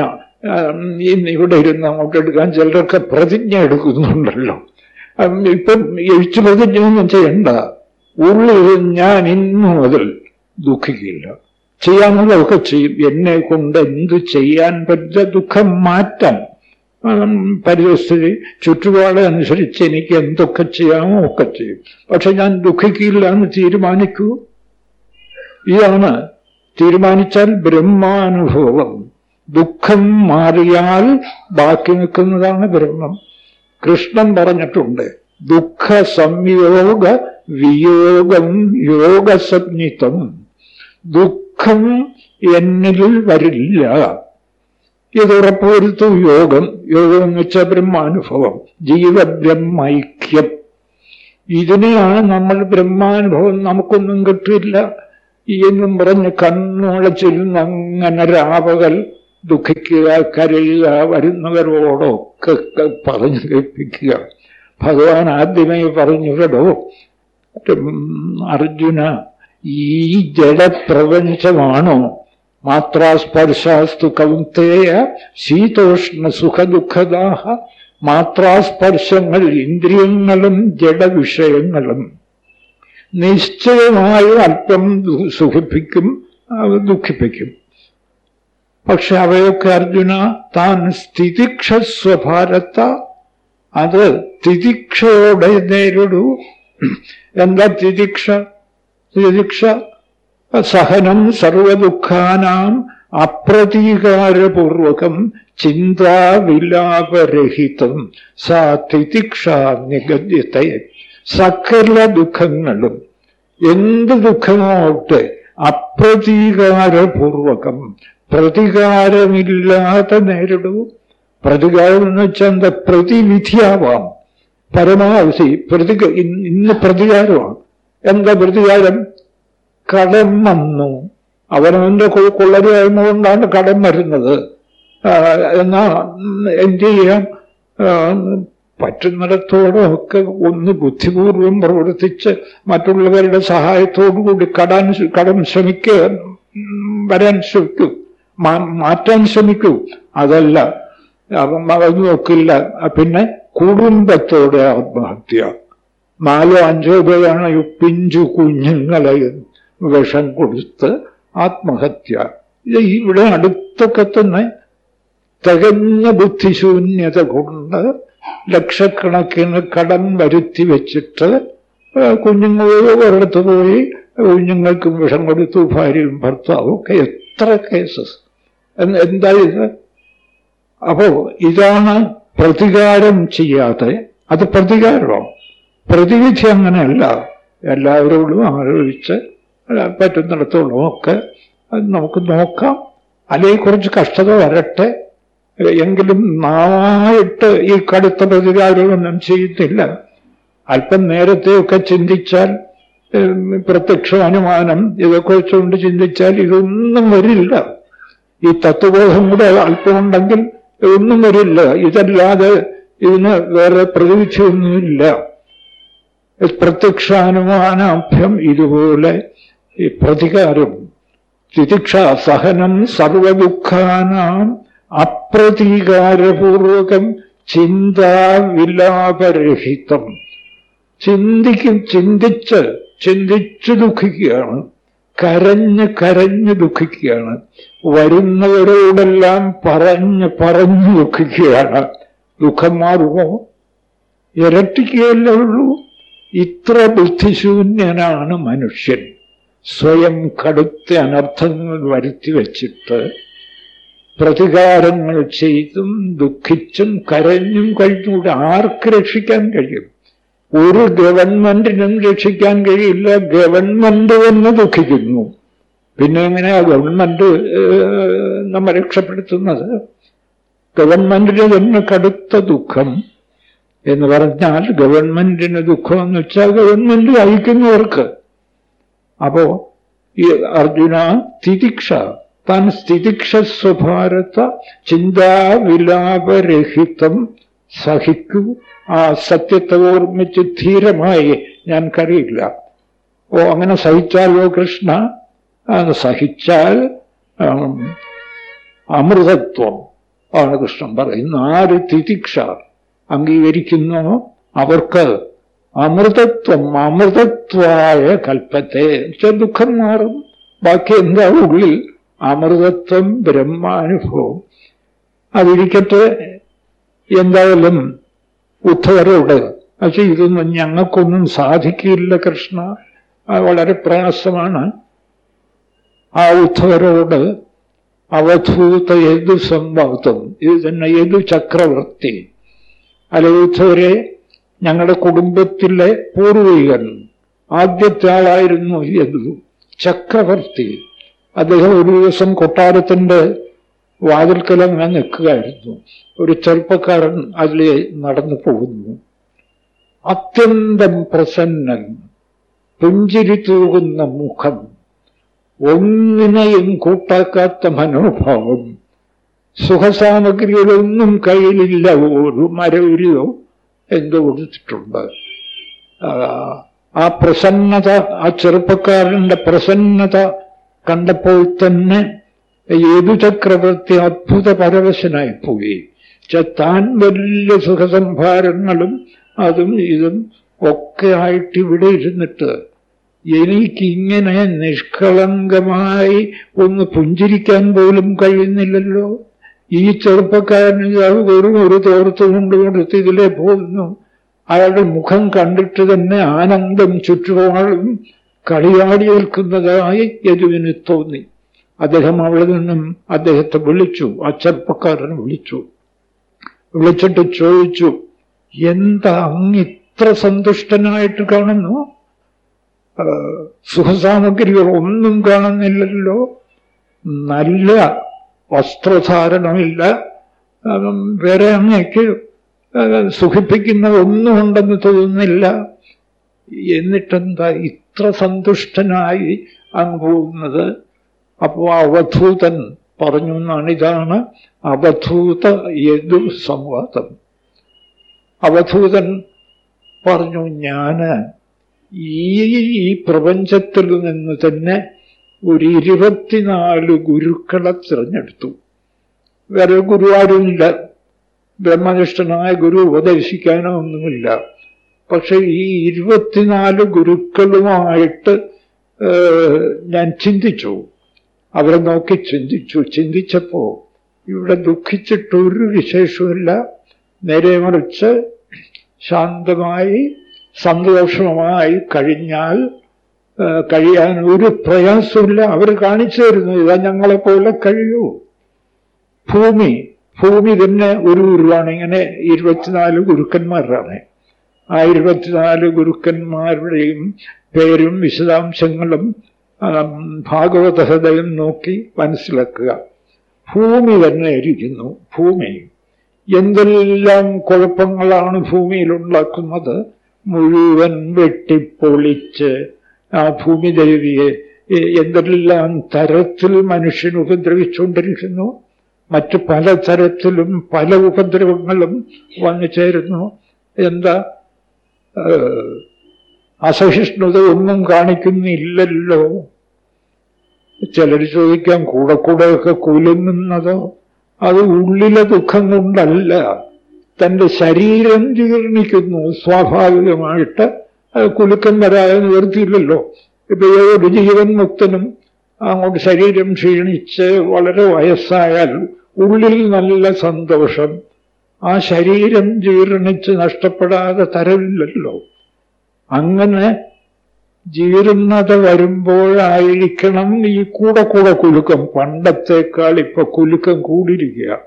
ഇന്ന് ഇവിടെ ഇരുന്ന് നമുക്ക് എടുക്കാൻ ചിലരൊക്കെ പ്രതിജ്ഞ എടുക്കുന്നുണ്ടല്ലോ. ഇപ്പം എഴുച്ചു പ്രതിജ്ഞ ഒന്നും ചെയ്യണ്ട. ഉള്ളിൽ ഞാൻ ഇന്നു മുതൽ ദുഃഖിക്കില്ല. ചെയ്യാനുള്ളതൊക്കെ ചെയ്യും. എന്നെ കൊണ്ട് എന്ത് ചെയ്യാൻ പറ്റുന്ന ദുഃഖം മാറ്റാൻ പരിസ്ഥിതി ചുറ്റുപാട് അനുസരിച്ച് എനിക്ക് എന്തൊക്കെ ചെയ്യാമോ ഒക്കെ ചെയ്യും. പക്ഷെ ഞാൻ ദുഃഖിക്കില്ല എന്ന് തീരുമാനിക്കൂ. ഇതാണ് തീരുമാനിച്ചാൽ ബ്രഹ്മാനുഭവം. ദുഃഖം മാറിയാൽ ബാക്കി നിൽക്കുന്നതാണ് ബ്രഹ്മം. കൃഷ്ണൻ പറഞ്ഞിട്ടുണ്ട് ദുഃഖ സംയോഗ വിയോഗം യോഗസംജ്ഞിതം. ദുഃഖം എന്നിൽ വരില്ല. ഇത് ഉറപ്പുവരുത്തു യോഗം. യോഗം എന്ന് വെച്ചാൽ ബ്രഹ്മാനുഭവം. ജീവബ്രഹ്മൈക്യം ഇതിനെയാണ് നമ്മൾ ബ്രഹ്മാനുഭവം നമുക്കൊന്നും കിട്ടില്ല. എന്നും പറഞ്ഞ് കണ്ണുളച്ചിരുന്ന് അങ്ങനെ രാവകൾ ദുഃഖിക്കുക കരയുക വരുന്നവരോടൊക്കെ പറഞ്ഞു കേൾപ്പിക്കുക. ഭഗവാൻ ആദ്യമേ പറഞ്ഞു കേടോ അർജുന ഈ ജഡപ്രപഞ്ചമാണോ? മാത്രാസ്പർശാസ്തു കൗന്തേയ ശീതോഷ്ണ സുഖദുഃഖദാഹ. മാത്രാസ്പർശങ്ങൾ ഇന്ദ്രിയങ്ങളും ജഡവിഷയങ്ങളും. നിശ്ചയമായും അല്പം സുഖിപ്പിക്കും ദുഃഖിപ്പിക്കും. പക്ഷെ അവയൊക്കെ അർജുന താൻ സ്ഥിതിക്ഷസ്വഭാരത്ത അത് തിതിക്ഷയോടെ നേരിടൂ. എന്താ തിതിക്ഷ? തിതിക്ഷ സഹനം സർവദുഃഖാനാം അപ്രതീകാരപൂർവകം ചിന്താവിലാപരഹിതം സാ തിതിക്ഷ നിഗദ്യത്തെ സകല ദുഃഖങ്ങളും എന്ത് ദുഃഖമാവട്ടെ അപ്രതീകാരപൂർവകം പ്രതികാരമില്ലാതെ നേരിടൂ. പ്രതികാരം എന്ന് വെച്ചാൽ എന്താ? പ്രതിവിധിയാവാം. പരമാവധി ഇന്ന് ഇന്ന് പ്രതികാരമാണ്. എന്താ പ്രതികാരം കടം വന്നു. അവനവന്റെ കൊ- കൊള്ളരുതായ്മ കൊണ്ടാണ് കടം വരുന്നത്. എന്നാ എന്ത് ചെയ്യാം? പറ്റുന്നിടത്തോടൊക്കെ ഒന്ന് ബുദ്ധിപൂർവം പ്രവർത്തിച്ച് മറ്റുള്ളവരുടെ കൂടി കടാൻ കടം ശ്രമിക്കുക വരാൻ ശ്രമിക്കൂ. മാറ്റാൻ ശ്രമിക്കൂ. അതല്ല നോക്കില്ല. പിന്നെ കുടുംബത്തോടെ ആത്മഹത്യ. നാലോ അഞ്ചോ പേരാണ് ഈ പിഞ്ചു കുഞ്ഞുങ്ങളെ വിഷം കൊടുത്ത് ആത്മഹത്യ. ഇത് ഇവിടെ അടുത്തൊക്കെ തന്നെ തികഞ്ഞ ബുദ്ധിശൂന്യത കൊണ്ട് ലക്ഷക്കണക്കിന് കടം വരുത്തി വെച്ചിട്ട് കുഞ്ഞുങ്ങൾ ഒരിടത്ത് പോയി കുഞ്ഞുങ്ങൾക്കും വിഷം കൊടുത്തു ഭാര്യയും ഭർത്താവും ഒക്കെ എത്ര കേസസ് എന്താ ഇത്? അപ്പോ ഇതാണ് പ്രതികാരം ചെയ്യാതെ. അത് പ്രതികാരമാണ്? പ്രതിവിധി അങ്ങനെയല്ല എല്ലാവരോടും ആലോചിച്ച് പറ്റുന്നിടത്തോളം ഒക്കെ അത് നമുക്ക് നോക്കാം. അല്ലെങ്കിൽ കുറച്ച് കഷ്ടത വരട്ടെ. എങ്കിലും നന്നായിട്ട് ഈ കടുത്ത പ്രതികാരമൊന്നും ചെയ്യത്തില്ല അല്പം നേരത്തെയൊക്കെ ചിന്തിച്ചാൽ പ്രത്യക്ഷ അനുമാനം ഇതൊക്കെ ചിന്തിച്ചാൽ ഇതൊന്നും വരില്ല. ഈ തത്വബോധം കൂടെ അല്പമുണ്ടെങ്കിൽ ഒന്നും വരില്ല. ഇതല്ലാതെ ഇതിന് വേറെ പ്രതിവിധിയൊന്നുമില്ല. പ്രത്യക്ഷാനുമാനാഭ്യം ഇതുപോലെ പ്രതികാരം. തിതിക്ഷ സഹനം സർവദുഃഖാനാം അപ്രതീകാരപൂർവകം ചിന്താവിലാപരഹിതം. ചിന്തിക്കും ചിന്തിച്ച് ചിന്തിച്ചു ദുഃഖിക്കുകയാണ്. കരഞ്ഞ് കരഞ്ഞ് ദുഃഖിക്കുകയാണ്. വരുന്നവരോടെല്ലാം പറഞ്ഞ് പറഞ്ഞു ദുഃഖിക്കുകയാണ്. ദുഃഖം മാറുമോ? ഇരട്ടിക്കുകയല്ലേ ഉള്ളൂ. ഇത്ര ബുദ്ധിശൂന്യനാണ് മനുഷ്യൻ. സ്വയം കടുത്ത അനർത്ഥങ്ങൾ വരുത്തി വച്ചിട്ട് പ്രതികാരങ്ങൾ ചെയ്തും ദുഃഖിച്ചും കരഞ്ഞും കഴിഞ്ഞുകൂടെ ആർക്ക് രക്ഷിക്കാൻ കഴിയും? ഒരു ഗവൺമെന്റിനും രക്ഷിക്കാൻ കഴിയില്ല. ഗവൺമെന്റ് തന്നെ ദുഃഖിക്കുന്നു. പിന്നെ എങ്ങനെയാ ഗവൺമെന്റ് നമ്മെ രക്ഷപ്പെടുത്തുന്നത്? ഗവൺമെന്റിന് തന്നെ കടുത്ത ദുഃഖം. എന്ന് പറഞ്ഞാൽ ഗവൺമെന്റിന് ദുഃഖം എന്ന് വെച്ചാൽ ഗവൺമെന്റ് അയക്കുന്നവർക്ക് അപ്പോ ഈ അർജുന തിതിക്ഷ താൻ സ്ഥിതിക്ഷ സ്വഭാരത ചിന്താവിലാപരഹിതം സഹിക്കൂ. ആ സത്യത്തെ ഓർമ്മിച്ച് ധീരമായി ഞാൻ കറിയില്ല ഓ അങ്ങനെ സഹിച്ചാലോ കൃഷ്ണ? സഹിച്ചാൽ അമൃതത്വം ആണ് കൃഷ്ണൻ പറയുന്ന ആര് തിതിക്ഷ അംഗീകരിക്കുന്നു അവർക്ക് അമൃതത്വം അമൃതത്വായ കൽപ്പത്തെ ദുഃഖം മാറും. ബാക്കി എന്താ ഉള്ളിൽ? അമൃതത്വം ബ്രഹ്മാനുഭവം. അതിരിക്കട്ടെ എന്തായാലും ഉദ്ധവരോട് പക്ഷെ ഇതൊന്നും ഞങ്ങൾക്കൊന്നും സാധിക്കില്ല കൃഷ്ണ. വളരെ പ്രയാസമാണ്. ആ ഉദ്ധവരോട് അവധൂത ഏതു സംഭവത്വം ഇത് തന്നെ ഏതു ചക്രവർത്തി അല്ല ഞങ്ങളുടെ കുടുംബത്തിലെ പൂർവികൻ ആദ്യത്തെ ആളായിരുന്നു യദു ചക്രവർത്തി അദ്ദേഹം ഒരു ദിവസം കൊട്ടാരത്തിന്റെ വാതിൽക്കലങ്ങനെ നിൽക്കുകയായിരുന്നു. ഒരു ചെറുപ്പക്കാരൻ അതിലെ നടന്നു പോകുന്നു. അത്യന്തം പ്രസന്നൻ പുഞ്ചിരി തൂകുന്ന മുഖം ഒന്നിനെയും കൂട്ടാക്കാത്ത മനോഭാവം. സുഖസാമഗ്രികളൊന്നും കയ്യിലില്ല. ഒരു മരവിരിയോ എന്തോ കൊടുത്തിട്ടുണ്ട്. ആ പ്രസന്നത ആ ചെറുപ്പക്കാരന്റെ പ്രസന്നത കണ്ടപ്പോൾ തന്നെ ഏതു ചക്രവർത്തി അത്ഭുത പരവശനായി പോയി. താൻ വലിയ സുഖസംഭാരങ്ങളും അതും ഇതും ഒക്കെ ആയിട്ട് ഇവിടെ ഇരുന്നിട്ട് എനിക്കിങ്ങനെ നിഷ്കളങ്കമായി ഒന്ന് പുഞ്ചിരിക്കാൻ പോലും കഴിയുന്നില്ലല്ലോ. ഈ ചെറുപ്പക്കാരന് വെറും ഒരു തോർത്ത് കൊണ്ടുകൊടുത്ത് ഇതിലേ പോകുന്നു അയാളുടെ മുഖം കണ്ടിട്ട് തന്നെ ആനന്ദം ചുറ്റുപാടും കളിയാടി നിൽക്കുന്നതായി യദുവിന് തോന്നി. അദ്ദേഹം അവിടെ നിന്നും അദ്ദേഹത്തെ വിളിച്ചു ആ ചെറുപ്പക്കാരനെ വിളിച്ചു. വിളിച്ചിട്ട് ചോദിച്ചു എന്താ അങ്ങ് ഇത്ര സന്തുഷ്ടനായിട്ട് കാണുന്നു? സുഖസാമഗ്രികൾ ഒന്നും കാണുന്നില്ലല്ലോ. നല്ല വസ്ത്രധാരണമില്ല. വേറെ അങ്ങേക്ക് സുഖിപ്പിക്കുന്ന ഒന്നും ഉണ്ടെന്ന് തോന്നുന്നില്ല. എന്നിട്ടെന്താ ഇത്ര സന്തുഷ്ടനായി അങ്ങ് പോകുന്നത് അപ്പോ അവധൂതൻ പറഞ്ഞു എന്നാണ് ഇതാണ് അവധൂത യദു സംവാദം. അവധൂതൻ പറഞ്ഞു ഈ ഈ പ്രപഞ്ചത്തിൽ നിന്ന് തന്നെ ഒരു ഇരുപത്തിനാല് ഗുരുക്കളെ തിരഞ്ഞെടുത്തു. വേറെ ഗുരു ആരുമില്ല ബ്രഹ്മനിഷ്ഠനായ ഗുരു ഉപദേശിക്കാനോ ഒന്നുമില്ല പക്ഷെ ഈ ഇരുപത്തിനാല് ഗുരുക്കളുമായിട്ട് ഞാൻ ചിന്തിച്ചു. അവരെ നോക്കി ചിന്തിച്ചു. ചിന്തിച്ചപ്പോ ഇവിടെ ദുഃഖിച്ചിട്ടൊരു വിശേഷമില്ല നേരെ മറിച്ച് ശാന്തമായി സന്തോഷമായി കഴിഞ്ഞാൽ കഴിയാൻ ഒരു പ്രയാസമില്ല അവർ കാണിച്ചു തരുന്നു ഇതാ ഞങ്ങളെപ്പോലെ കഴിയൂ. ഭൂമി ഭൂമി തന്നെ ഒരു ഗുരുവാണ് ഇങ്ങനെ ഇരുപത്തിനാല് ഗുരുക്കന്മാരാണ്. ആ ഇരുപത്തിനാല് ഗുരുക്കന്മാരുടെയും പേരും വിശദാംശങ്ങളും ഭാഗവത ഹൃദയം നോക്കി മനസ്സിലാക്കുക. ഭൂമി തന്നെ ഇരിക്കുന്നു ഭൂമി. എന്തെല്ലാം കുഴപ്പങ്ങളാണ് ഭൂമിയിൽ ഉണ്ടാക്കുന്നത്? മുഴുവൻ വെട്ടിപ്പൊളിച്ച് ആ ഭൂമി ദേവിയെ എന്തെല്ലാം തരത്തിൽ മനുഷ്യൻ ഉപദ്രവിച്ചുകൊണ്ടിരിക്കുന്നു മറ്റു പല തരത്തിലും പല ഉപദ്രവങ്ങളും വന്നു ചേരുന്നു. എന്താ? അസഹിഷ്ണുത ഒന്നും കാണിക്കുന്നില്ലല്ലോ. ചിലർ ചോദിക്കാം കൂടെ കൂടെയൊക്കെ കുലുങ്ങുന്നതോ അത് ഉള്ളിലെ ദുഃഖം കൊണ്ടല്ല. തന്റെ ശരീരം ജീർണിക്കുന്നു സ്വാഭാവികമായിട്ട്. കുലുക്കം വരാതെ നിവർത്തിയില്ലല്ലോ. ഇപ്പൊ ഏതൊരു ജീവൻ മുക്തനും അങ്ങോട്ട് ശരീരം ക്ഷീണിച്ച് വളരെ വയസ്സായാൽ ഉള്ളിൽ നല്ല സന്തോഷം. ആ ശരീരം ജീർണിച്ച് നഷ്ടപ്പെടാതെ തരവില്ലല്ലോ. അങ്ങനെ ജീർണത വരുമ്പോഴായിരിക്കണം ഈ കൂടെ കൂടെ കുലുക്കം. പണ്ടത്തേക്കാൾ ഇപ്പൊ കുലുക്കം കൂടിയിരിക്കുക.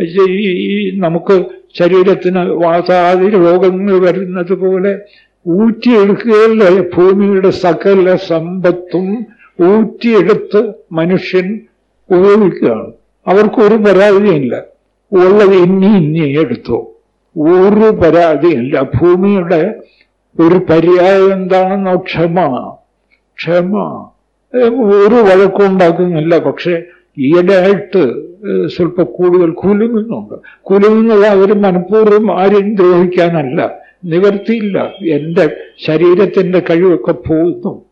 ഈ നമുക്ക് ശരീരത്തിന് വാതാതി രോഗങ്ങൾ വരുന്നത് പോലെ ഊറ്റിയെടുക്കുകയല്ലേ. ഭൂമിയുടെ സകല സമ്പത്തും ഊറ്റിയെടുത്ത് മനുഷ്യൻ ഉപയോഗിക്കുകയാണ്. അവർക്കൊരു പരാതിയില്ല ഉള്ളത് ഇനി ഇനി എടുത്തോ. ഒരു പരാതിയില്ല ഭൂമിയുടെ ഒരു പര്യായം എന്താണെന്നോ ക്ഷമ. ക്ഷമ. ഒരു ഒരു വഴക്കുണ്ടാക്കുന്നില്ല പക്ഷെ ഈയിടെയായിട്ട് സ്വല്പം കൂടുതൽ കുലുങ്ങുന്നുണ്ട്. കുലുങ്ങുന്നത് അവർ മനഃപൂർവം ആരെയും ദ്രോഹിക്കാനല്ല. നിവർത്തിയില്ല എന്റെ ശരീരത്തിന്റെ കഴിവൊക്കെ പോകുന്നു.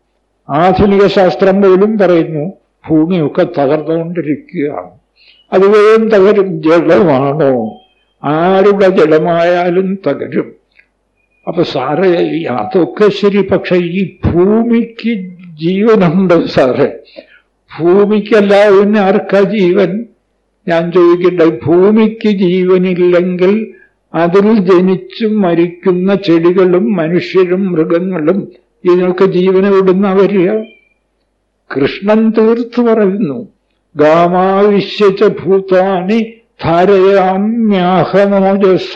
ആധുനിക ശാസ്ത്രം പോലും പറയുന്നു ഭൂമിയൊക്കെ തകർന്നുകൊണ്ടിരിക്കുകയാണ്. അത് വേഗം തകരും ജലമാണോ? ആരുടെ ജലമായാലും തകരും. അപ്പൊ സാറേ അതൊക്കെ ശരി പക്ഷെ ഈ ഭൂമിക്ക് ജീവനുണ്ട് സാറേ. ഭൂമിക്കല്ല പിന്നെ ആർക്കാ ജീവൻ? ഞാൻ ചോദിക്കട്ടെ ഭൂമിക്ക് ജീവനില്ലെങ്കിൽ അതിൽ ജനിച്ചും മരിക്കുന്ന ചെടികളും മനുഷ്യരും മൃഗങ്ങളും ഇതിനൊക്കെ ജീവനവിടുന്ന വരിക കൃഷ്ണൻ തീർത്തു പറയുന്നു ഗാമാവിശ്യച്ച ഭൂതാനി ധാരയാമ്യാഹമോജസ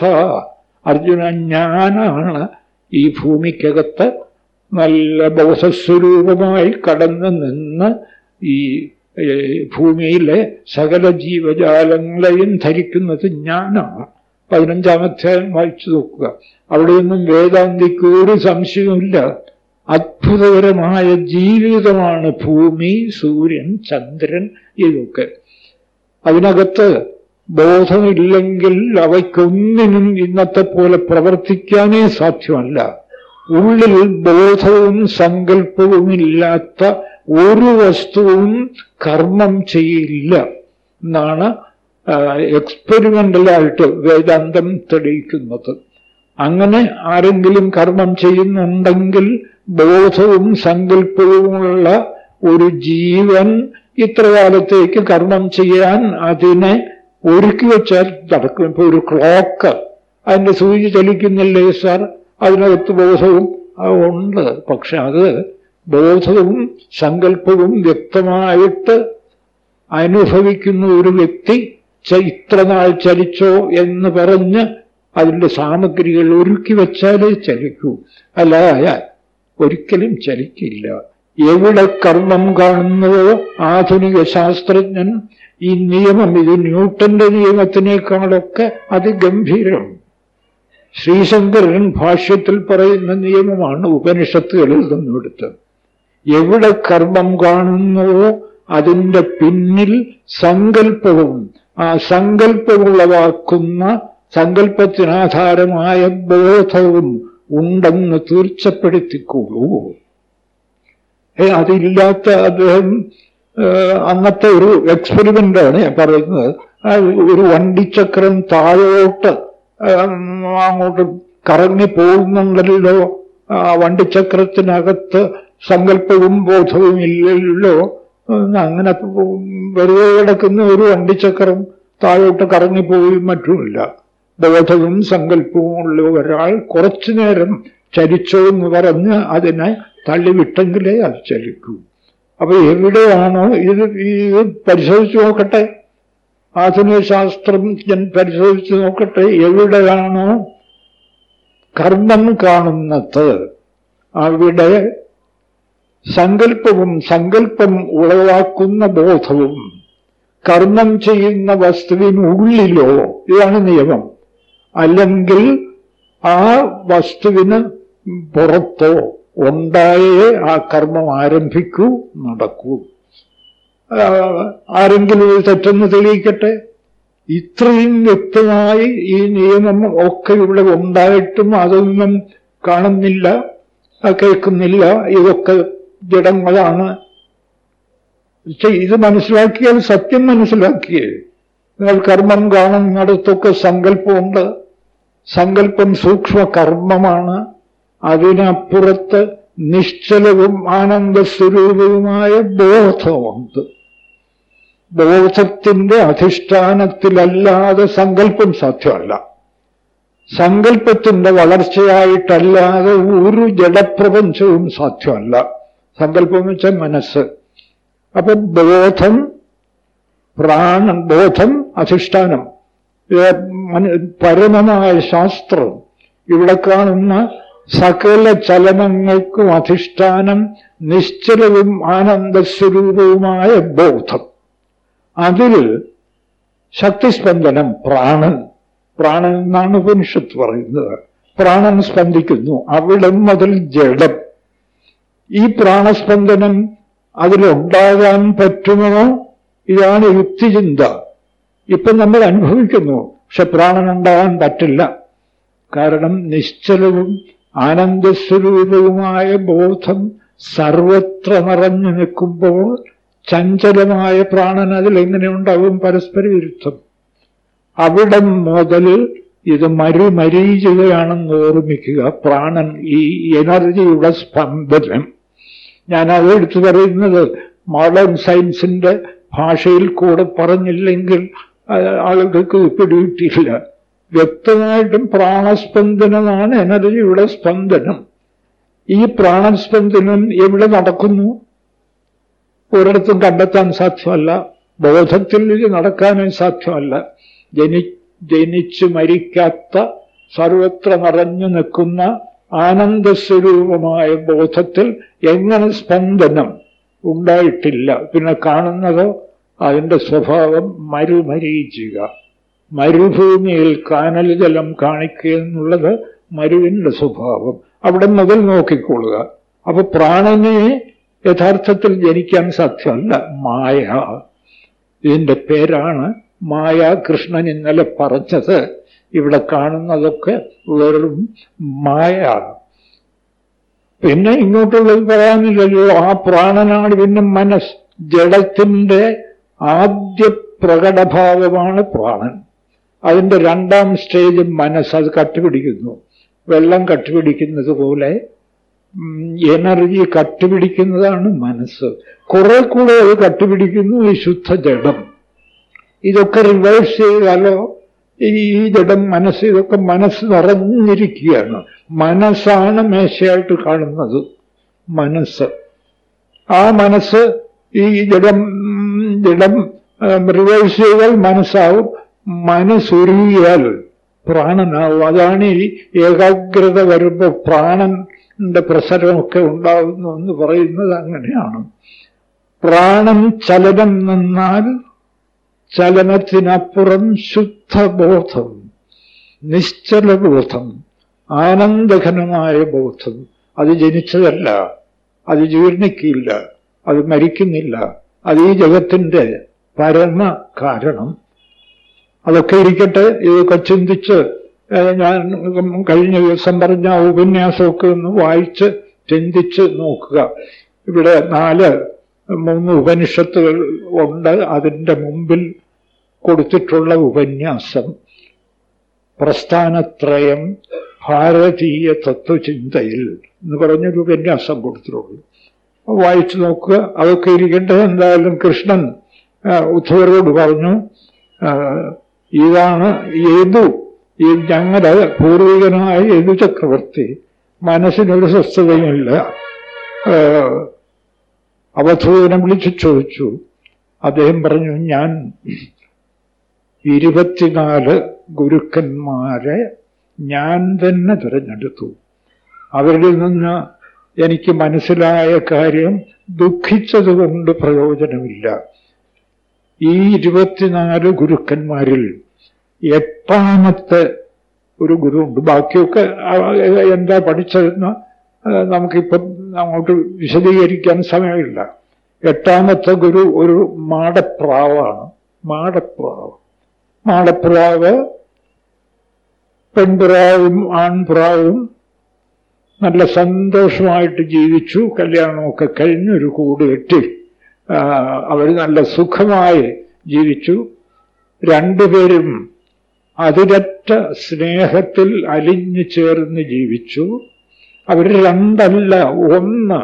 അർജുന ഞാനാണ് ഈ ഭൂമിക്കകത്ത് നല്ല ബോധസ്വരൂപമായി കടന്നു നിന്ന് ഈ ഭൂമിയിലെ സകല ജീവജാലങ്ങളെയും ധരിക്കുന്നത് ഞാനാണ്. പതിനഞ്ചാമത്തെ വായിച്ചു നോക്കുക. അവിടെയൊന്നും വേദാന്തിക്ക് ഒരു സംശയവുമില്ല. അത്ഭുതകരമായ ജീവിതമാണ് ഭൂമി സൂര്യൻ ചന്ദ്രൻ ഇതൊക്കെ. അതിനകത്ത് ബോധമില്ലെങ്കിൽ അവയ്ക്കൊന്നിനും ഇന്നത്തെ പോലെ പ്രവർത്തിക്കാനേ സാധ്യമല്ല. ഉള്ളിൽ ബോധവും സങ്കല്പവും ഇല്ലാത്ത ഒരു വസ്തുവും കർമ്മം ചെയ്യില്ല. എന്നാണ് എക്സ്പെരിമെന്റലായിട്ട് വേദാന്തം തെളിയിക്കുന്നത്. അങ്ങനെ ആരെങ്കിലും കർമ്മം ചെയ്യുന്നുണ്ടെങ്കിൽ ബോധവും സങ്കല്പവുമുള്ള ഒരു ജീവൻ ഇത്ര കാലത്തേക്ക് കർമ്മം ചെയ്യാൻ അതിനെ ഒരുക്കി വെച്ചാൽ നടക്കും. ഇപ്പൊ ഒരു ക്ലോക്ക് അതിന്റെ സൂചി ചലിക്കുന്നില്ലേ സാർ? അതിനകത്ത് ബോധവും ഉണ്ട്. പക്ഷെ അത് ബോധവും സങ്കല്പവും വ്യക്തമായിട്ട് അനുഭവിക്കുന്ന ഒരു വ്യക്തി ഇത്ര ചലിച്ചോ എന്ന് പറഞ്ഞ് അതിന്റെ സാമഗ്രികൾ ഒരുക്കി വെച്ചാലേ ചലിക്കൂ. അല്ലായാൽ ഒരിക്കലും ചലിക്കില്ല. എവിടെ കർമ്മം കാണുന്നതോ ആധുനിക ശാസ്ത്രജ്ഞൻ ഈ നിയമം ഇത് ന്യൂട്ടന്റെ നിയമത്തിനേക്കാളൊക്കെ അതിഗംഭീരം. ശ്രീശങ്കരൻ ഭാഷ്യത്തിൽ പറയുന്ന നിയമമാണ് ഉപനിഷത്തുകളിൽ നിന്നെടുത്ത് എവിടെ കർമ്മം കാണുന്നുവോ അതിന്റെ പിന്നിൽ സങ്കല്പവും ആ സങ്കല്പമുളവാക്കുന്ന സങ്കല്പത്തിനാധാരമായ ബോധവും ഉണ്ടെന്ന് തീർച്ചപ്പെടുത്തിക്കൊള്ളൂ. ഏ അതില്ലാത്ത അദ്ദേഹം അന്നത്തെ ഒരു എക്സ്പെരിമെന്റാണ് ഞാൻ പറയുന്നത്. ഒരു വണ്ടിച്ചക്രം താഴോട്ട് അങ്ങോട്ട് കറങ്ങി പോകുന്നുണ്ടല്ലോ. ആ വണ്ടിച്ചക്രത്തിനകത്ത് സങ്കല്പവും ബോധവും ഇല്ലല്ലോ. അങ്ങനെ വെറുതെ കിടക്കുന്ന ഒരു വണ്ടിച്ചക്രം താഴോട്ട് കറങ്ങിപ്പോയി മറ്റുമില്ല. ബോധവും സങ്കല്പവും ഉള്ള ഒരാൾ കുറച്ചു നേരം ചലിച്ചോ പറഞ്ഞ് അതിനെ തള്ളിവിട്ടെങ്കിലേ അത് ചലിക്കൂ. അപ്പൊ എവിടെയാണോ ഇത് ഇത് പരിശോധിച്ചു നോക്കട്ടെ. ആധുനിക ശാസ്ത്രം ഞാൻ പരിശോധിച്ചു നോക്കട്ടെ എവിടെയാണോ കർമ്മം കാണുന്നത് അവിടെ സങ്കല്പവും സങ്കല്പം ഉളവാക്കുന്ന ബോധവും കർമ്മം ചെയ്യുന്ന വസ്തുവിനുള്ളിലോ ഇതാണ് നിയമം. അല്ലെങ്കിൽ ആ വസ്തുവിന് പുറത്തോ ഉണ്ടായേ ആ കർമ്മം ആരംഭിക്കൂ നടക്കൂ. ആരെങ്കിലും ഇത് തെറ്റെന്ന് തെളിയിക്കട്ടെ? ഇത്രയും വ്യക്തമായി ഈ നിയമം ഒക്കെ ഇവിടെ ഉണ്ടായിട്ടും അതൊന്നും കാണുന്നില്ല കേൾക്കുന്നില്ല ഇതൊക്കെ ജഡങ്ങളാണ് പക്ഷെ ഇത് മനസ്സിലാക്കിയാൽ സത്യം മനസ്സിലാക്കിയേ. നിങ്ങൾ കർമ്മം കാണുന്നിടത്തൊക്കെ സങ്കല്പമുണ്ട്. സങ്കല്പം സൂക്ഷ്മ കർമ്മമാണ് അതിനപ്പുറത്ത് നിശ്ചലവും ആനന്ദ ആനന്ദസ്വരൂപവുമായ ബോധമുണ്ട്. ബോധത്തിന്റെ അധിഷ്ഠാനത്തിലല്ലാതെ സങ്കല്പം സാധ്യമല്ല. സങ്കല്പത്തിന്റെ വളർച്ചയായിട്ടല്ലാതെ ഒരു ജഡപ്രപഞ്ചവും സാധ്യമല്ല. സങ്കല്പം എന്ന് വെച്ചാൽ മനസ്സ്. അപ്പൊ ബോധം പ്രാണ ബോധം അധിഷ്ഠാനം. പരമമായ ശാസ്ത്രം. ഇവിടെ കാണുന്ന സകല ചലനങ്ങൾക്കും അധിഷ്ഠാനം നിശ്ചലവും ആനന്ദസ്വരൂപവുമായ ബോധം. അതിൽ ശക്തിസ്പന്ദനം പ്രാണൻ. പ്രാണൻ എന്നാണ് ഉപനിഷത്ത് പറയുന്നത്. പ്രാണൻ സ്പന്ദിക്കുന്നു. അവിടെ മുതൽ ജഡം. ഈ പ്രാണസ്പന്ദനം അതിലുണ്ടാകാൻ പറ്റുമോ? ഇതാണ് യുക്തിചിന്ത. ഇപ്പൊ നമ്മൾ അനുഭവിക്കുന്നു പക്ഷെ പ്രാണനുണ്ടാകാൻ പറ്റില്ല. കാരണം നിശ്ചലവും ആനന്ദസ്വരൂപവുമായ ബോധം സർവത്ര നിറഞ്ഞു നിൽക്കുമ്പോൾ ചഞ്ചലമായ പ്രാണൻ അതിൽ എങ്ങനെ ഉണ്ടാവും പരസ്പര വിരുദ്ധം അവിടെ മുതൽ ഇത് മരുമരീചികയാണെന്ന് ഓർമ്മിക്കുക. പ്രാണൻ ഈ എനർജിയുടെ സ്പന്ദനം. ഞാൻ അത് എടുത്തു പറയുന്നത് മോഡേൺ സയൻസിന്റെ ഭാഷയിൽ കൂടെ പറഞ്ഞില്ലെങ്കിൽ ആളുകൾക്ക് പിടികിട്ടിയില്ല വ്യക്തമായിട്ടും പ്രാണസ്പന്ദനമാണ് എനർജിയുടെ സ്പന്ദനം. ഈ പ്രാണസ്പന്ദനം എവിടെ നടക്കുന്നു? ഒരിടത്തും കണ്ടെത്താൻ സാധ്യമല്ല. ബോധത്തിൽ നടക്കാനും സാധ്യമല്ല. ജനി ജനിച്ചു മരിക്കാത്ത സർവത്ര നിറഞ്ഞു നിൽക്കുന്ന ആനന്ദസ്വരൂപമായ ബോധത്തിൽ എങ്ങനെ സ്പന്ദനം ഉണ്ടായിട്ടില്ല. പിന്നെ കാണുന്നതോ അതിന്റെ സ്വഭാവം മരുമരീചിക മരുഭൂമിയിൽ കാനൽ ജലം കാണിക്കുക എന്നുള്ളത് മരുവിന്റെ സ്വഭാവം. അവിടെ മുതൽ നോക്കിക്കൊള്ളുക. അപ്പൊ പ്രാണനെ യഥാർത്ഥത്തിൽ ജനിക്കാൻ സാധ്യമല്ല. മായ. ഇതിന്റെ പേരാണ് മായ കൃഷ്ണൻ ഇന്നലെ പറഞ്ഞത്. ഇവിടെ കാണുന്നതൊക്കെ വെറും മായയാണ്. പിന്നെ ഇങ്ങോട്ടുള്ളത് പറയാനില്ലല്ലോ ആ പ്രാണനാണ് പിന്നെ മനസ്. ജഡത്തിന്റെ ആദ്യ പ്രകടഭാവമാണ് പ്രാണൻ. അതിന്റെ രണ്ടാം സ്റ്റേജ് മനസ്സ് അത് കട്ടുപിടിക്കുന്നു. വെള്ളം കട്ടുപിടിക്കുന്നത് പോലെ എനർജി കട്ടുപിടിക്കുന്നതാണ് മനസ്സ്. കുറെ കൂടെ അത് കട്ടുപിടിക്കുന്നു ഈ ശുദ്ധ ജഡം ഇതൊക്കെ റിവേഴ്സ് ചെയ്താലോ ഈ ജഡം മനസ്സ് ഇതൊക്കെ മനസ്സ് നിറഞ്ഞിരിക്കുകയാണ്. മനസ്സാണ് മേശയായിട്ട് കാണുന്നത്. മനസ്സ്. ആ മനസ്സ് ഈ ജഡം ജഡം റിവേഴ്സ് ചെയ്താൽ മനസ്സാവും. മനസ്സുരുകിയാൽ പ്രാണനാവും. അതാണ് ഈ ഏകാഗ്രത വരുമ്പോൾ പ്രാണന്റെ പ്രസരമൊക്കെ ഉണ്ടാകുന്നു എന്ന് പറയുന്നത് അങ്ങനെയാണ്. പ്രാണൻ ചലനം നിന്നാൽ ചലനത്തിനപ്പുറം ശുദ്ധബോധം നിശ്ചലബോധം ആനന്ദഘനമായ ബോധം. അത് ജനിച്ചതല്ല അത് ജീർണിക്കില്ല അത് മരിക്കുന്നില്ല. അത് ഈ ജഗത്തിന്റെ പരമ കാരണം അതൊക്കെ ഇരിക്കട്ടെ ഇതൊക്കെ ചിന്തിച്ച് ഞാൻ കഴിഞ്ഞ ദിവസം പറഞ്ഞ ഉപന്യാസമൊക്കെ ഒന്ന് വായിച്ച് ചിന്തിച്ച് നോക്കുക. ഇവിടെ നാല് മൂന്ന് ഉപനിഷത്തുകൾ ഉണ്ട്. അതിന്റെ മുമ്പിൽ കൊടുത്തിട്ടുള്ള ഉപന്യാസം പ്രസ്ഥാനത്രയം ഭാരതീയ തത്വചിന്തയിൽ എന്ന് പറഞ്ഞൊരു ഉപന്യാസം കൊടുത്തിട്ടുള്ളൂ. വായിച്ചു നോക്കുക അതൊക്കെ ഇരിക്കേണ്ടത് എന്തായാലും കൃഷ്ണൻ ഉദ്ധവരോട് പറഞ്ഞു ഇതാണ് ഏതു ഞങ്ങളുടെ പൂർവികനായ ഏതു ചക്രവർത്തി മനസ്സിനൊരു സ്വസ്ഥതയുമില്ല. അവധൂതനെ വിളിച്ചു ചോദിച്ചു. അദ്ദേഹം പറഞ്ഞു ഞാൻ ഇരുപത്തിനാല് ഗുരുക്കന്മാരെ ഞാൻ തന്നെ തിരഞ്ഞെടുത്തു. അവരിൽ നിന്ന് എനിക്ക് മനസ്സിലായ കാര്യം ദുഃഖിച്ചതുകൊണ്ട് പ്രയോജനമില്ല. ഈ ഇരുപത്തിനാല് ഗുരുക്കന്മാരിൽ എട്ടാമത്തെ ഒരു ഗുരു ഉണ്ട് ബാക്കിയൊക്കെ എന്താ പഠിച്ചതെന്ന് നമുക്കിപ്പം അങ്ങോട്ട് വിശദീകരിക്കാൻ സമയമില്ല. എട്ടാമത്തെ ഗുരു ഒരു മാടപ്രാവാണ്. മാടപ്രാവ്. മാടപ്രാവ് പെൺപ്രാവും ആൺപ്രാവും നല്ല സന്തോഷമായിട്ട് ജീവിച്ചു. കല്യാണമൊക്കെ കഴിഞ്ഞൊരു കൂട് കെട്ടി അവർ നല്ല സുഖമായി ജീവിച്ചു. രണ്ടുപേരും അതിരറ്റ സ്നേഹത്തിൽ അലിഞ്ഞു ചേർന്ന് ജീവിച്ചു. അവർ രണ്ടല്ല ഒന്ന്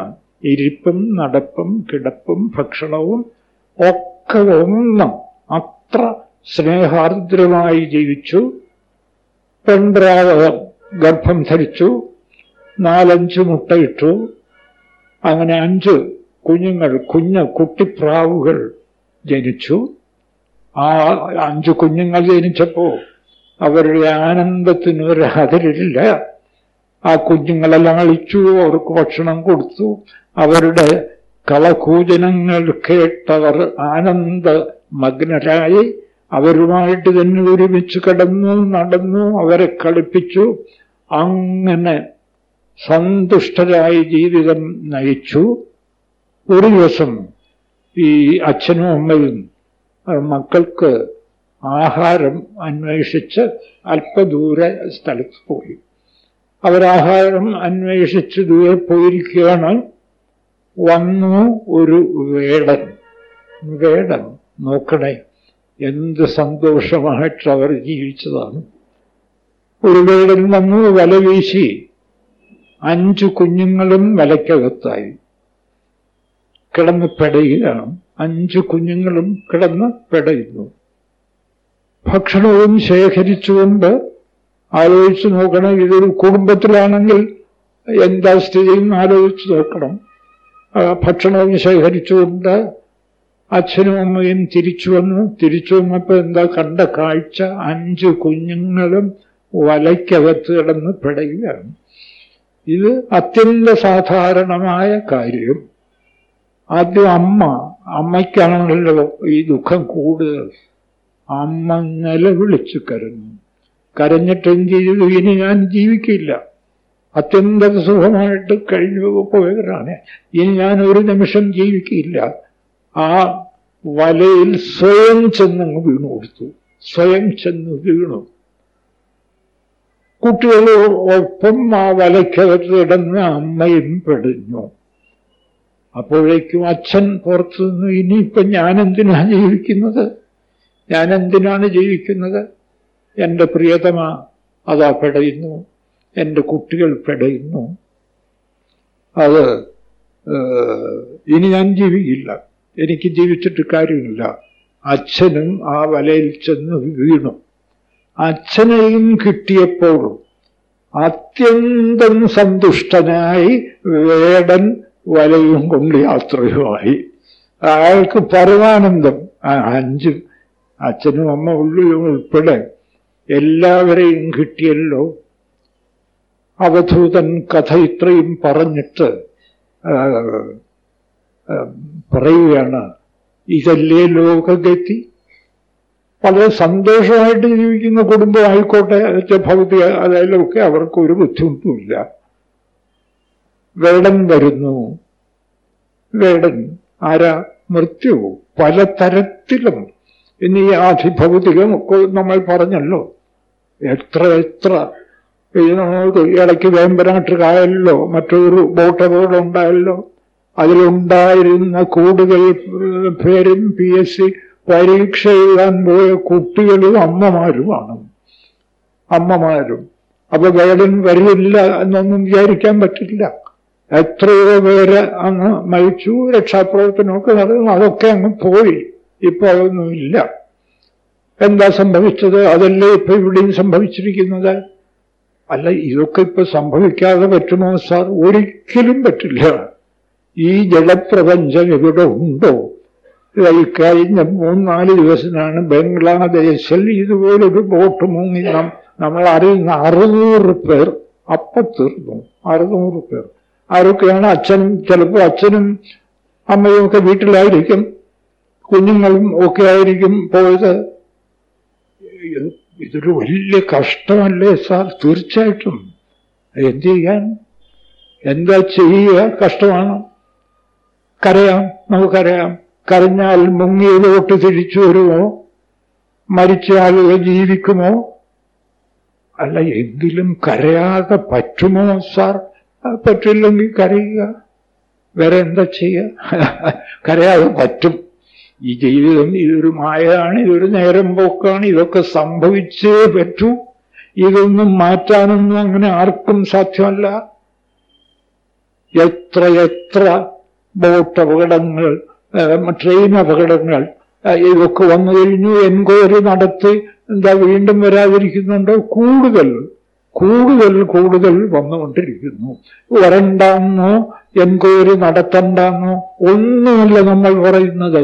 ഇരിപ്പും നടപ്പും കിടപ്പും ഭക്ഷണവും ഒക്കെ ഒന്ന് അത്ര സ്നേഹാർദ്രമായി ജീവിച്ചു. പെൺപ്രാവകം ഗർഭം ധരിച്ചു. നാലഞ്ച് മുട്ടയിട്ടു. അങ്ങനെ അഞ്ച് കുഞ്ഞുങ്ങൾ കുഞ്ഞ് കുട്ടിപ്രാവുകൾ ജനിച്ചു. ആ അഞ്ച് കുഞ്ഞുങ്ങൾ ജനിച്ചപ്പോ അവരുടെ ആനന്ദത്തിന് ഒരു അതിരില്ല ആ കുഞ്ഞുങ്ങളെല്ലാം അളിച്ചു അവർക്ക് ഭക്ഷണം കൊടുത്തു. അവരുടെ കളകൂജനങ്ങൾ കേട്ടവർ ആനന്ദ മഗ്നരായി അവരുമായിട്ട് തന്നെ ഒരുമിച്ച് കിടന്നു നടന്നു അവരെ കളിപ്പിച്ചു. അങ്ങനെ സന്തുഷ്ടരായി ജീവിതം നയിച്ചു. ഒരു ദിവസം ഈ അച്ഛനും അമ്മയും മക്കൾക്ക് ആഹാരം അന്വേഷിച്ച് അല്പദൂരെ സ്ഥലത്ത് പോയി. അവരാഹാരം അന്വേഷിച്ച് ദൂരെ പോയിരിക്കുകയാണ്. വന്നു ഒരു വേടൻ. വേടൻ നോക്കണേ. എന്ത് സന്തോഷമായിട്ട് അവർ ജീവിച്ചതാണ്. ഒരു വേളിൽ വന്നു വല വീശി അഞ്ചു കുഞ്ഞുങ്ങളും വലയ്ക്കകത്തായി കിടന്ന് പെടയുകയാണ്. അഞ്ചു കുഞ്ഞുങ്ങളും കിടന്ന് പെടയുന്നു. ഭക്ഷണവും ശേഖരിച്ചുകൊണ്ട് ആലോചിച്ച് നോക്കണം. ഇതൊരു കുടുംബത്തിലാണെങ്കിൽ എന്താ സ്ഥിതി എന്ന് ആലോചിച്ച് നോക്കണം. ഭക്ഷണവും ശേഖരിച്ചുകൊണ്ട് അച്ഛനും അമ്മയും തിരിച്ചു വന്നു. തിരിച്ചു വന്നപ്പോൾ എന്താ കണ്ട കാഴ്ച? അഞ്ച് കുഞ്ഞുങ്ങളും വലയ്ക്കകത്ത് കിടന്ന് പിടയുകയാണ്. ഇത് അത്യന്ത സാധാരണമായ കാര്യം. ആദ്യം അമ്മ അമ്മയ്ക്കാണല്ലോ ഈ ദുഃഖം കൂടുതൽ. അമ്മ നിലവിളിച്ചു കരഞ്ഞു. കരഞ്ഞിട്ട് എന്ത് ചെയ്തു ഇനി ഞാൻ ജീവിക്കില്ല. അത്യന്ത സുഖമായിട്ട് കഴിഞ്ഞു പോയവരാണ്. ഇനി ഞാൻ ഒരു നിമിഷം ജീവിക്കില്ല. ആ വലയിൽ സ്വയം ചെന്നങ്ങ് വീണു കൊടുത്തു. സ്വയം ചെന്ന് വീണു. കുട്ടികളൊപ്പം ആ വലയ്ക്കകത്ത് കിടന്ന് അമ്മയും പെടിഞ്ഞു അപ്പോഴേക്കും അച്ഛൻ പുറത്തു നിന്ന് ഇനിയിപ്പം ഞാനെന്തിനാണ് ജീവിക്കുന്നത്? ഞാനെന്തിനാണ് ജീവിക്കുന്നത്? എന്റെ പ്രിയതമ അതാ പെടയുന്നു. എന്റെ കുട്ടികൾ പെടയുന്നു. അത് ഇനി ഞാൻ ജീവിക്കില്ല. എനിക്ക് ജീവിച്ചിട്ട് കാര്യമില്ല. അച്ഛനും ആ വലയിൽ ചെന്ന് വീണു. അച്ഛനെയും കിട്ടിയപ്പോഴും അത്യന്തം സന്തുഷ്ടനായി വേടൻ വലയും കൊണ്ട് യാത്രയുമായി. അയാൾക്ക് പരമാനന്ദം. അഞ്ച് അച്ഛനും അമ്മ ഉള്ളിലും ഉൾപ്പെടെ എല്ലാവരെയും കിട്ടിയല്ലോ. അവധൂതൻ കഥ ഇത്രയും പറഞ്ഞിട്ട് പറയുകയാണ്. ഇതല്ലേ ലോകഗതി? വളരെ സന്തോഷമായിട്ട് ജീവിക്കുന്ന കുടുംബം ആയിക്കോട്ടെ ഭൗതിക അതിലൊക്കെ അവർക്ക് ഒരു ബുദ്ധിമുട്ടുമില്ല. വേടൻ വരുന്നു. വേടൻ ആരാ? മൃത്യു. പലതരത്തിലും. ഇനി ആധിഭൗതികം ഒക്കെ നമ്മൾ പറഞ്ഞല്ലോ. എത്ര എത്ര. ഇടയ്ക്ക് വേമ്പനാട്ട് കായലിലോ മറ്റൊരു ബോട്ട് ഉണ്ടായല്ലോ അതിലുണ്ടായിരുന്ന കൂടുതൽ പേരും പി എസ് സി പരീക്ഷ എഴുതാൻ പോയ കുട്ടികളും അമ്മമാരുമാണ്. അമ്മമാരും. അപ്പൊ ഗൈഡൻ വരില്ല എന്നൊന്നും വിചാരിക്കാൻ പറ്റില്ല. എത്രയോ പേര് അങ്ങ് മരിച്ചു രക്ഷാപ്രവർത്തനമൊക്കെ നടന്നു അതൊക്കെ അങ്ങ് പോയി. ഇപ്പൊ അതൊന്നുമില്ല എന്താ സംഭവിച്ചത്? അതല്ലേ ഇപ്പൊ ഇവിടെയും സംഭവിച്ചിരിക്കുന്നത്? അല്ല ഇതൊക്കെ ഇപ്പൊ സംഭവിക്കാതെ പറ്റുമോ സാർ? ഒരിക്കലും പറ്റില്ല. ഈ ജലപ്രപഞ്ചം ഇവിടെ ഉണ്ടോ ഈ കഴിഞ്ഞ മൂന്നാൽ ദിവസത്തിനാണ് ബംഗ്ലാദേശിൽ ഇതുപോലൊരു ബോട്ട് മുങ്ങി നാം നമ്മൾ അറിയുന്ന അറുന്നൂറ് പേർ അപ്പത്തീർന്നു അറുന്നൂറ് പേർ. ആരൊക്കെയാണ് അച്ഛനും ചിലപ്പോൾ അച്ഛനും അമ്മയും ഒക്കെ വീട്ടിലായിരിക്കും. കുഞ്ഞുങ്ങളും ഒക്കെ ആയിരിക്കും പോയത്. ഇതൊരു വലിയ കഷ്ടമല്ലേ സാർ? തീർച്ചയായിട്ടും. എന്ത് ചെയ്യാൻ? എന്താ ചെയ്യുക? കഷ്ടമാണ്? കരയാം നമുക്കറിയാം കരഞ്ഞാൽ മുങ്ങിയതോട്ട് തിരിച്ചു വരുമോ? മരിച്ചാൽ ജീവിക്കുമോ? അല്ല എന്തിലും കരയാതെ പറ്റുമോ സാർ? പറ്റില്ലെങ്കിൽ കരയുക. വേറെ എന്താ ചെയ്യുക? (laughs) കരയാതെ പറ്റും. ഈ ജീവിതം ഇതൊരു മായയാണ് ഇതൊരു നേരം പോക്കാണ് ഇതൊക്കെ സംഭവിച്ചേ പറ്റൂ. ഇതൊന്നും മാറ്റാനൊന്നും അങ്ങനെ ആർക്കും സാധ്യമല്ല. എത്ര എത്ര ബോട്ട് അപകടങ്ങൾ ട്രെയിൻ അപകടങ്ങൾ ഇതൊക്കെ വന്നു കഴിഞ്ഞു. എൻക്വയറി നടത്തി എന്താ വീണ്ടും വരാതിരിക്കുന്നുണ്ടോ? കൂടുതൽ കൂടുതൽ കൂടുതൽ വന്നുകൊണ്ടിരിക്കുന്നു. വരണ്ടെന്നോ? എൻക്വയറി നടത്തണ്ടെന്നോ? ഒന്നുമല്ല നമ്മൾ പറയുന്നത്.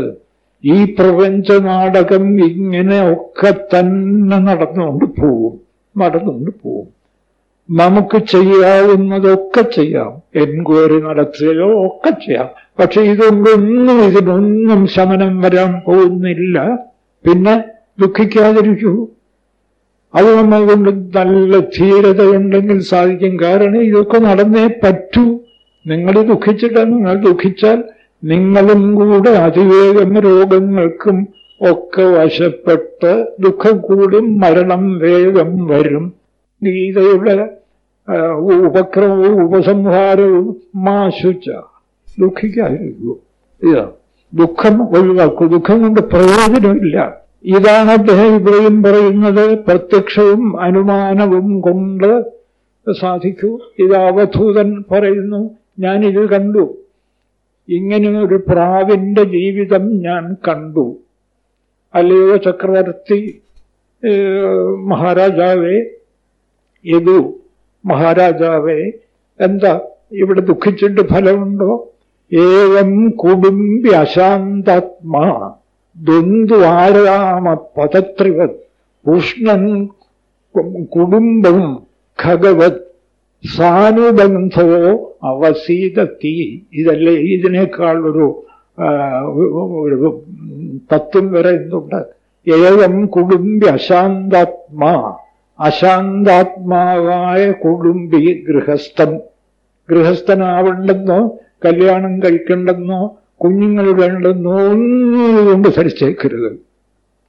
ഈ പ്രപഞ്ച നാടകം ഇങ്ങനെ ഒക്കെ തന്നെ നടന്നുകൊണ്ട് പോവും നടന്നുകൊണ്ട് പോവും നമുക്ക് ചെയ്യാവുന്നതൊക്കെ ചെയ്യാം. എൻക്വയറി നടത്തുകയോ ഒക്കെ ചെയ്യാം. പക്ഷെ ഇതൊന്നും ഇതിനൊന്നും ശമനം വരാൻ പോകുന്നില്ല. പിന്നെ ദുഃഖിക്കാതിരിക്കൂ. അത് നമ്മളുകൊണ്ട് നല്ല ധീരതയുണ്ടെങ്കിൽ സാധിക്കും. കാരണം ഇതൊക്കെ നടന്നേ പറ്റൂ. നിങ്ങൾ ദുഃഖിച്ചിട്ട് നിങ്ങൾ ദുഃഖിച്ചാൽ നിങ്ങളും കൂടെ അതിവേഗം രോഗങ്ങൾക്കും ഒക്കെ വശപ്പെട്ട് ദുഃഖം കൂടും മരണം വേഗം വരും. ഗീതയുടെ ഉപക്രമവും ഉപസംഹാരവും മാശുച്ച. ദുഃഖിക്കാതിരിക്കൂ. ഇതാ ദുഃഖം ഒഴിവാക്കൂ. ദുഃഖം കൊണ്ട് പ്രയോജനമില്ല. ഇതാണ് അദ്ദേഹം ഇവിടെയും പറയുന്നത്. പ്രത്യക്ഷവും അനുമാനവും കൊണ്ട് സാധിക്കൂ. ഇത് അവധൂതൻ പറയുന്നു ഞാനിത് കണ്ടു. ഇങ്ങനെ ഒരു പ്രാവിന്റെ ജീവിതം ഞാൻ കണ്ടു. അല്ലയോ ചക്രവർത്തി മഹാരാജാവേ യദു മഹാരാജാവേ എന്താ ഇവിടെ ദുഃഖിച്ചിട്ട് ഫലമുണ്ടോ? ഏവം കുടുംബി അശാന്താത്മാ ദ്വന്ദ്വാരാമ പദത്രിവത് ഉഷ്ണൻ കുടുംബം ഖഗവത് സാനുബന്ധോ അവസീതത്തി ഇതല്ലേ ഇതിനേക്കാൾ ഒരു തത്വം പറയുന്നുണ്ട് ഏവം കുടുംബി അശാന്താത്മാ. അശാന്താത്മാവായ കുടുംബി ഗൃഹസ്ഥൻ. ഗൃഹസ്ഥനാവണ്ടെന്നോ കല്യാണം കഴിക്കണ്ടെന്നോ കുഞ്ഞുങ്ങൾ വേണ്ടെന്നോ ഒന്നും കൊണ്ട് ധരിച്ചേക്കരുത്.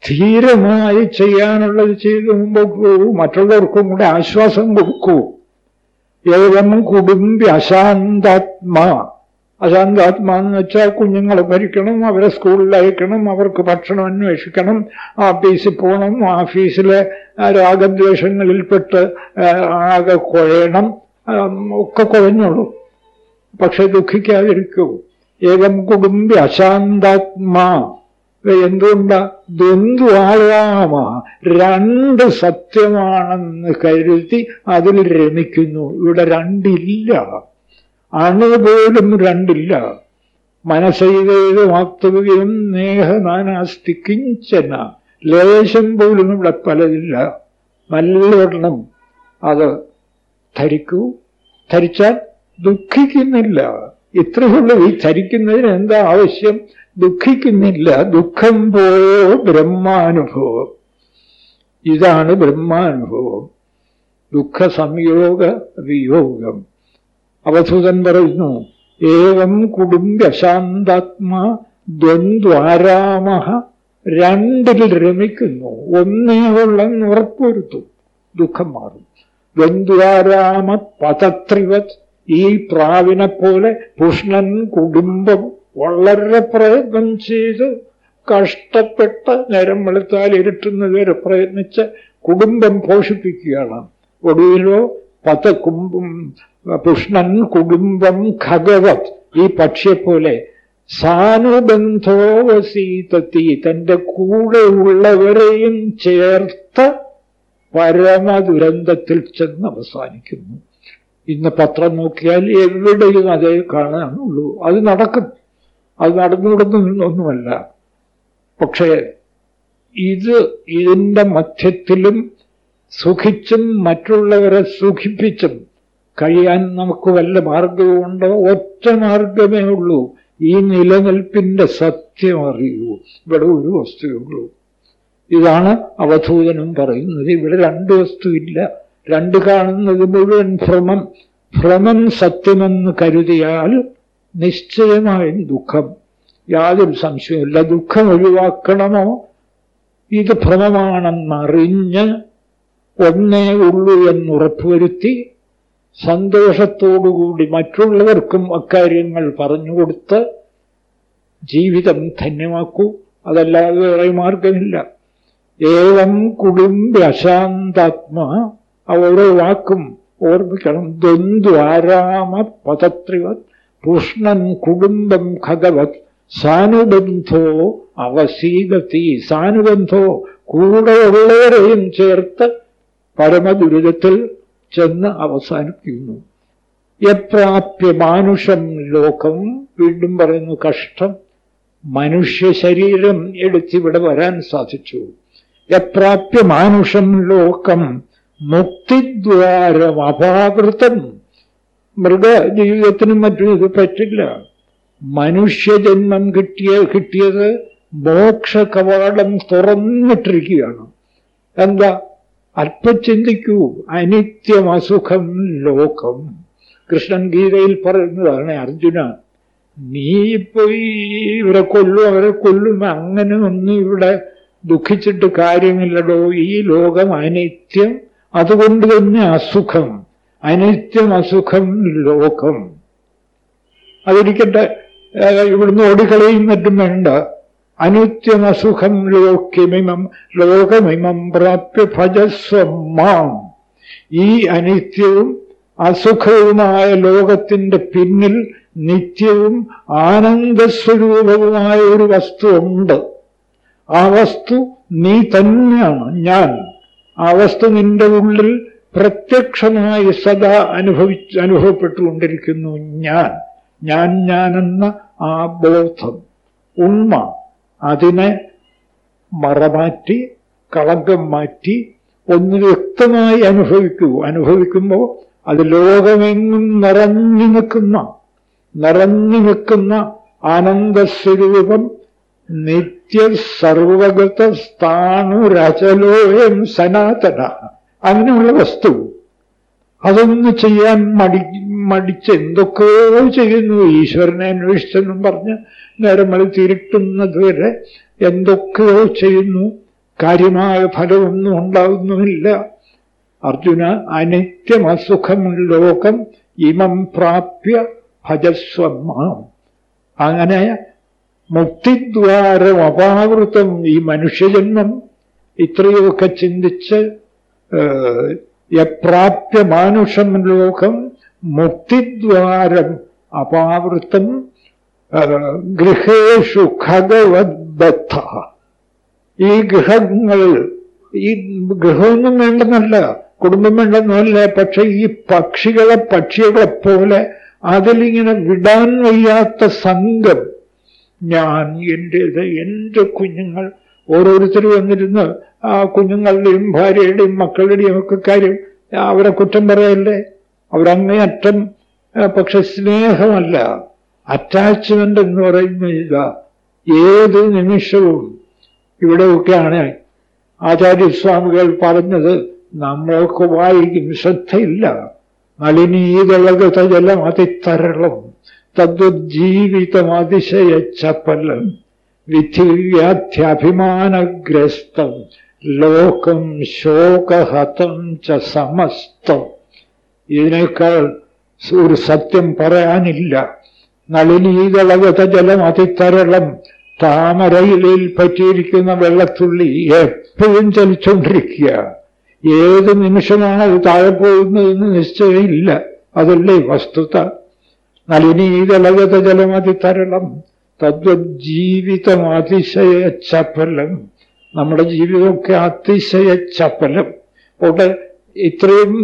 ധീരമായി ചെയ്യാനുള്ളത് ചെയ്ത് പോകൂ മറ്റുള്ളവർക്കും കൂടെ ആശ്വാസം കൊടുക്കൂ. ഏവം കുടുംബി അശാന്താത്മാ. അശാന്താത്മാ എന്ന് വെച്ചാൽ കുഞ്ഞുങ്ങളെ ഭരിക്കണം അവരെ സ്കൂളിൽ അയക്കണം അവർക്ക് ഭക്ഷണം അന്വേഷിക്കണം ഓഫീസിൽ പോകണം ഓഫീസിലെ ആ, രാഗദ്വേഷങ്ങളിൽപ്പെട്ട് ആകെ കുഴയണം ഒക്കെ കുഴഞ്ഞോളൂ. പക്ഷെ ദുഃഖിക്കാതിരിക്കൂ. ഏകം കുടുംബി അശാന്താത്മാ. എന്തുകൊണ്ടാ? ദ്വന്ദ്വാളാമാ രണ്ട് സത്യമാണെന്ന് കരുതി അതിൽ രമിക്കുന്നു. ഇവിടെ രണ്ടില്ല. അണുപോലും രണ്ടില്ല. മനസ്സൈതേത് വാക്തവ്യം നേഹ നാനാസ്തി കിഞ്ചന ലേശം പോലും ഇവിടെ പലതില്ല. നല്ലവണ്ണം അത് ധരിക്കൂ. ധരിച്ചാൽ ദുഃഖിക്കുന്നില്ല. ഇത്രയുള്ളൂ ഈ ധരിക്കുന്നതിന് എന്താ ആവശ്യം? ദുഃഖിക്കുന്നില്ല. ദുഃഖം പോയോ ബ്രഹ്മാനുഭവം. ഇതാണ് ബ്രഹ്മാനുഭവം. ദുഃഖ സംയോഗ വിയോഗം. അവധൂതൻ പറയുന്നു ഏവം കുടുംബശാന്താത്മാ ദ്വന്ദ്വാരാമഹ രണ്ടിൽ രമിക്കുന്നു. ഒന്നേ ഉള്ളെന്ന് ഉറപ്പുവരുത്തും. ദുഃഖം മാറും. ദ്വന്ദ്വാരാമ പതത്രിവത് ഈ പ്രാവിനെ പോലെ പുഷ്ണൻ കുടുംബം വളരെ പ്രയത്നം ചെയ്ത്. കഷ്ടപ്പെട്ട് നേരം വെളുത്താൽ ഇരുട്ടുന്നത് വരെ പ്രയത്നിച്ച് കുടുംബം പോഷിപ്പിക്കുകയാണ്. ഒടുവിലോ പത കുംഭം പുഷ്ണൻ കുടുംബം ഖഗവത് ഈ പക്ഷിയെപ്പോലെ സാനുബന്ധോവസീതത്തി തന്റെ കൂടെ ഉള്ളവരെയും ചേർത്ത് പരമദുരന്തത്തിൽ ചെന്ന് അവസാനിക്കുന്നു ഇന്ന് പത്രം നോക്കിയാൽ എവിടെയും അതേ കാണാനുള്ളൂ. അത് നടക്കും. അത് നടന്നുകൊടുന്നൊന്നുമല്ല പക്ഷേ ഇത് ഇതിന്റെ മധ്യത്തിലും സുഖിച്ചും മറ്റുള്ളവരെ സുഖിപ്പിച്ചും കഴിയാൻ നമുക്ക് വല്ല മാർഗവുമുണ്ടോ? ഒറ്റ മാർഗമേ ഉള്ളൂ. ഈ നിലനിൽപ്പിന്റെ സത്യം അറിയൂ. ഇവിടെ ഒരു വസ്തുവുള്ളൂ ഇതാണ് അവധൂതനും പറയുന്നത്. ഇവിടെ രണ്ട് വസ്തുവില്ല രണ്ട് കാണുന്നത് മുഴുവൻ ഭ്രമം. ഭ്രമം സത്യമെന്ന് കരുതിയാൽ നിശ്ചയമായും ദുഃഖം. യാതൊരു സംശയമില്ല ദുഃഖം ഒഴിവാക്കണമോ? ഇത് ഭ്രമമാണെന്നറിഞ്ഞ് ഒന്നേ ഉള്ളൂ എന്നുറപ്പുവരുത്തി സന്തോഷത്തോടുകൂടി മറ്റുള്ളവർക്കും അക്കാര്യങ്ങൾ പറഞ്ഞുകൊടുത്ത് ജീവിതം ധന്യമാക്കൂ. അതല്ലാതെ വേറെ മാർഗമില്ല. ഏവം കുടുംബി അശാന്താത്മ. ഓരോ വാക്കും ഓർമ്മിക്കണം. ദ്വന്ദ്വാരാമ പതത്രിവത് പുഷ്ണൻ കുടുംബം ഖഗവത്. സാനുബന്ധോ അവസീതത്തി സാനുബന്ധോ കൂടെയുള്ളവരെയും ചേർത്ത് പരമദുരിതത്തിൽ ചെന്ന് അവസാനിക്കുന്നു എപ്രാപ്യ മാനുഷം ലോകം വീണ്ടും പറയുന്നു കഷ്ടം മനുഷ്യ ശരീരം എടുത്തിവിടെ വരാൻ സാധിച്ചു. എപ്രാപ്യ മാനുഷം ലോകം മുക്തിദ്വാരം അപാകൃതം. മൃഗ ജീവിതത്തിനും മറ്റും ഇത് പറ്റില്ല. മനുഷ്യജന്മം കിട്ടിയ കിട്ടിയത് മോക്ഷ കവാടം തുറന്നിട്ടിരിക്കുകയാണ്. എന്താ? അല്പം ചിന്തിക്കൂ. അനിത്യം അസുഖം ലോകം. കൃഷ്ണൻ ഗീതയിൽ പറയുന്നതാണ് അർജുന നീ ഇപ്പൊ ഈ ഇവരെ കൊല്ലും അവരെ കൊല്ലും. അങ്ങനെ ഒന്നും ഇവിടെ ദുഃഖിച്ചിട്ട് കാര്യമില്ലടോ. ഈ ലോകം അനിത്യം അതുകൊണ്ട് തന്നെ അസുഖം. അനിത്യം അസുഖം ലോകം. അതിരിക്കട്ടെ ഇവിടുന്ന് ഓടിക്കളയും മറ്റും വേണ്ട. അനിത്യം അസുഖം ലോക്യമിമം ലോകമിമം പ്രാപ്യ ഭജസ്വം മാം. ഈ അനിത്യവും അസുഖവുമായ ലോകത്തിന്റെ പിന്നിൽ നിത്യവും ആനന്ദസ്വരൂപവുമായ ഒരു വസ്തു ഉണ്ട് ആ വസ്തു നീ തന്നെയാണ് ഞാൻ. ആ വസ്തു നിന്റെ ഉള്ളിൽ പ്രത്യക്ഷമായി സദാ അനുഭവിച്ച് അനുഭവപ്പെട്ടുകൊണ്ടിരിക്കുന്നു ഞാൻ. ഞാൻ ഞാനെന്ന ആ ബോധം ഉണ്മ. അതിനെ മറമാറ്റി കളങ്കം മാറ്റി ഒന്ന് വ്യക്തമായി അനുഭവിക്കൂ. അനുഭവിക്കുമ്പോൾ അത് ലോകമെങ്ങും നിറഞ്ഞു നിൽക്കുന്ന നിറഞ്ഞു നിൽക്കുന്ന ആനന്ദസ്വരൂപം നിത്യ സർവഗത സ്ഥാണുരചലോയം സനാതന. അങ്ങനെയുള്ള വസ്തു. അതൊന്ന് ചെയ്യാൻ മടി മടിച്ച് എന്തൊക്കെയോ ചെയ്യുന്നു. ഈശ്വരനെ അന്വേഷിച്ചെന്നും പറഞ്ഞ് നേരം തിരുട്ടുന്നത് വരെ എന്തൊക്കെയോ ചെയ്യുന്നു. കാര്യമായ ഫലമൊന്നും ഉണ്ടാകുന്നുമില്ല. അർജുന അനിത്യം അസുഖം ലോകം ഇമം പ്രാപ്യ ഭജസ്വമാം അങ്ങനെ മുക്തിദ്വാരം അപാവൃതം ഈ മനുഷ്യജന്മം. ഇത്രയൊക്കെ ചിന്തിച്ച് യപ്രാപ്യ മാനുഷം ലോകം മുക്തിദ്വാരം അപാവൃത്തം ഗൃഹേഷു ഖഗവദ്ബദ്ധ ഈ ഗൃഹങ്ങൾ ഈ ഗൃഹമൊന്നും വേണ്ടെന്നല്ല കുടുംബം വേണ്ടെന്നല്ല പക്ഷെ ഈ പക്ഷികളെ പക്ഷികളെ പോലെ അതിലിങ്ങനെ വിടാൻ വയ്യാത്ത സംഘം. ഞാൻ എന്റേത് എന്റെ കുഞ്ഞുങ്ങൾ ഓരോരുത്തരും വന്നിരുന്ന് ആ കുഞ്ഞുങ്ങളുടെയും ഭാര്യയുടെയും മക്കളുടെയും ഒക്കെ കാര്യം അവരെ കുറ്റം പറയല്ലേ? അവരങ്ങേയറ്റം പക്ഷെ സ്നേഹമല്ല. അറ്റാച്ച്മെന്റ് എന്ന് പറയുന്ന ഇതാ ഏത് നിമിഷവും ഇവിടെയൊക്കെയാണ് ആചാര്യസ്വാമികൾ പറഞ്ഞത്. നമ്മൾക്ക് വായിക്കും ശ്രദ്ധയില്ല. നളിനീതളകത ജലം അതിത്തരളം. തദ്വജ്ജീവിതം അതിശയ ചപ്പലം വിധിവ്യാധ്യഭിമാനഗ്രസ്തം. ലോകം ശോകഹതം ച സമസ്തം. ഇതിനേക്കാൾ ഒരു സത്യം പറയാനില്ല. നളിനീതളകത ജലം അതിത്തരളം താമരയിലയിൽ പറ്റിയിരിക്കുന്ന വെള്ളത്തുള്ളി എപ്പോഴും ചലിച്ചുകൊണ്ടിരിക്കുക ഏത് നിമിഷമാണ് അത് താഴെ പോകുന്നതെന്ന് നിശ്ചയമില്ല. അതല്ലേ വസ്തുത? നളിനീതളകത ജലം അതിത്തരളം തദ്വജീവിതം അതിശയ ചപ്പലം നമ്മുടെ ജീവിതമൊക്കെ അതിശയ ചപ്പലം ഇത്രയും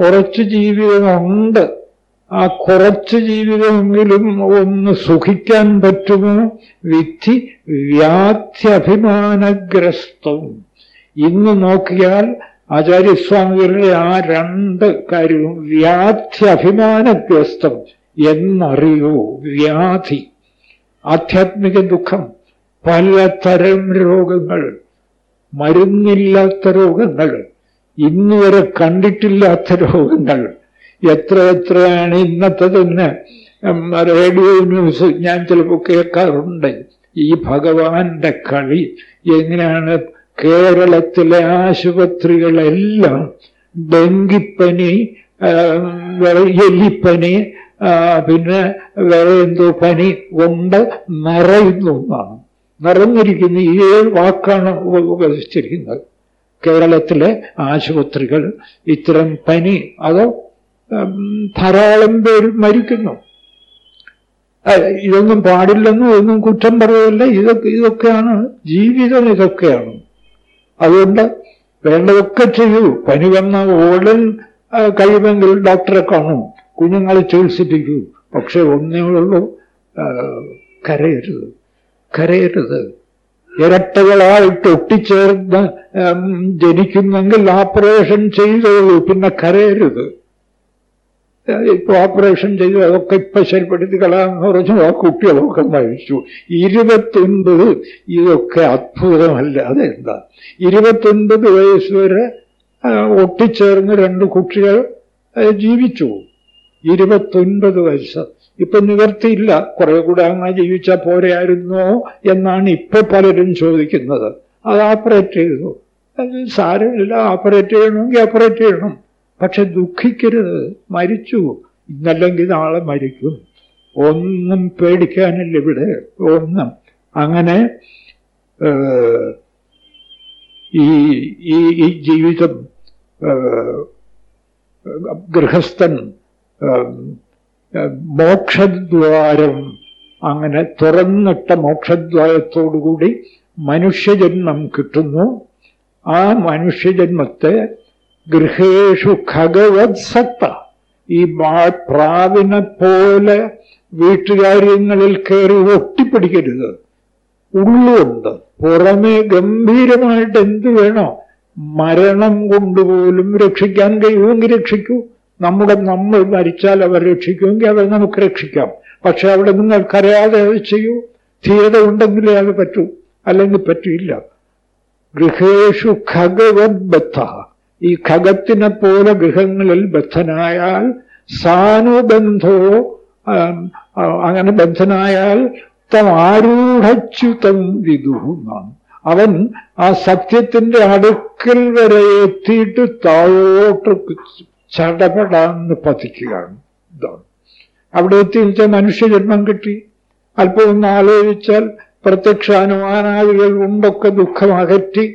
കുറച്ച് ജീവിതമുണ്ട്. ആ കുറച്ച് ജീവിതമെങ്കിലും ഒന്ന് സുഖിക്കാൻ പറ്റുമോ? വിധി വ്യാധ്യഭിമാനഗ്രസ്തവും ഇന്ന് നോക്കിയാൽ ആചാര്യസ്വാമികളുടെ ആ രണ്ട് കാര്യവും വ്യാധ്യഭിമാനഗ്രസ്തം എന്നറിയോ? വ്യാധി. ആധ്യാത്മിക ദുഃഖം. പലതരം രോഗങ്ങൾ. മരുന്നില്ലാത്ത രോഗങ്ങൾ. ഇന്നുവരെ കണ്ടിട്ടില്ലാത്ത രോഗങ്ങൾ. എത്ര എത്രയാണ് ഇന്നത്തെ തന്നെ റേഡിയോ ന്യൂസ് ഞാൻ ചിലപ്പോൾ കേൾക്കാറുണ്ട്. ഈ ഭഗവാന്റെ കളി എങ്ങനെയാണ് കേരളത്തിലെ ആശുപത്രികളെല്ലാം ഡെങ്കിപ്പനി എലിപ്പനി പിന്നെ വേറെ എന്തോ പനി കൊണ്ട് നിറയുന്നു എന്നാണ്. നിറഞ്ഞിരിക്കുന്ന. ഈ വാക്കാണ് ഉപയോഗിച്ചിരിക്കുന്നത് കേരളത്തിലെ ആശുപത്രികൾ ഇത്തരം പനി അതോ ധാരാളം പേര് മരിക്കുന്നു. ഇതൊന്നും പാടില്ലെന്നും ഒന്നും കുറ്റം പറയല്ല ഇതൊക്കെ ഇതൊക്കെയാണ് ജീവിതം ഇതൊക്കെയാണ്. അതുകൊണ്ട് വേണ്ടതൊക്കെ ചെയ്യൂ. പനി വന്ന ഓടൻ കഴിയുമെങ്കിൽ ഡോക്ടറെ കാണൂ. കുഞ്ഞുങ്ങളെ ചികിത്സിപ്പിക്കൂ. പക്ഷെ ഒന്നേ ഉള്ളൂ കരയരുത്. കരയരുത്. ഇരട്ടകളായിട്ട് ഒട്ടിച്ചേർന്ന് ജനിക്കുന്നെങ്കിൽ ഓപ്പറേഷൻ ചെയ്തോളൂ. പിന്നെ കരയരുത്. ഇപ്പൊ ഓപ്പറേഷൻ ചെയ്തു അതൊക്കെ ഇപ്പൊ ശരിപ്പെടുത്തി കളയാന്ന് പറഞ്ഞു. ആ കുട്ടികളൊക്കെ മരിച്ചു. ഇരുപത്തൊൻപത് ഇതൊക്കെ അത്ഭുതമല്ല അതെന്താ ഇരുപത്തൊൻപത് വയസ്സ് വരെ ഒട്ടിച്ചേർന്ന് രണ്ട് കുട്ടികൾ ജീവിച്ചു. ഇരുപത്തൊൻപത് വയസ്സ്. ഇപ്പൊ നിവർത്തിയില്ല. കുറെ കൂടെ അങ്ങനെ ജീവിച്ചാൽ പോരെയായിരുന്നോ എന്നാണ് ഇപ്പൊ പലരും ചോദിക്കുന്നത്. അത് ഓപ്പറേറ്റ് ചെയ്തു. അത് സാരമില്ല. ഓപ്പറേറ്റ് ചെയ്യണമെങ്കിൽ ഓപ്പറേറ്റ് ചെയ്യണം. പക്ഷെ ദുഃഖിക്കരുത്. മരിച്ചു. ഇന്നല്ലെങ്കിൽ നാളെ മരിക്കും. ഒന്നും പേടിക്കാനില്ല ഇവിടെ. ഒന്നും. അങ്ങനെ ഈ ഈ ജീവിതം ഗൃഹസ്ഥൻ മോക്ഷദ്വാരം അങ്ങനെ തുറന്നിട്ട മോക്ഷദ്വാരത്തോടുകൂടി മനുഷ്യജന്മം കിട്ടുന്നു. ആ മനുഷ്യജന്മത്തെ ഗൃഹേഷു ഖഗവത്സത്ത ഈ പ്രാവിനെ പോലെ വീട്ടുകാര്യങ്ങളിൽ കയറി ഒട്ടിപ്പിടിക്കരുത്. ഉള്ളുണ്ട്. പുറമേ ഗംഭീരമായിട്ട് എന്ത് വേണോ മരണം കൊണ്ടുപോലും രക്ഷിക്കാൻ കഴിയുമെങ്കിൽ രക്ഷിക്കൂ. നമ്മുടെ നമ്മൾ മരിച്ചാൽ അവർ രക്ഷിക്കുമെങ്കിൽ അവർ നമുക്ക് രക്ഷിക്കാം. പക്ഷെ അവിടെ നിങ്ങൾ കരയാതെ അത് ചെയ്യൂ. ധീരത ഉണ്ടെങ്കിലേ അത് പറ്റൂ. അല്ലെങ്കിൽ പറ്റില്ല ഗൃഹേഷു ഖഗവത് ബദ്ധ. ഈ ഖഗത്തിനെ പോലെ ഗൃഹങ്ങളിൽ ബദ്ധനായാൽ സാനുബന്ധോ അങ്ങനെ ബദ്ധനായാൽ തം ആരൂഢച്യുതം വിദുഹു എന്നാണ് അവൻ ആ സത്യത്തിന്റെ അടുക്കൽ വരെ എത്തിയിട്ട് താഴോട്ട് ചടപടാന്ന് പതിക്കുകയാണ് ഇതാണ്. അവിടെ എത്തിച്ചാൽ മനുഷ്യജന്മം കിട്ടി. അല്പം ഒന്ന് ആലോചിച്ചാൽ പ്രത്യക്ഷ അനുമാനാദികൾ കൊണ്ടൊക്കെ ദുഃഖം അകറ്റി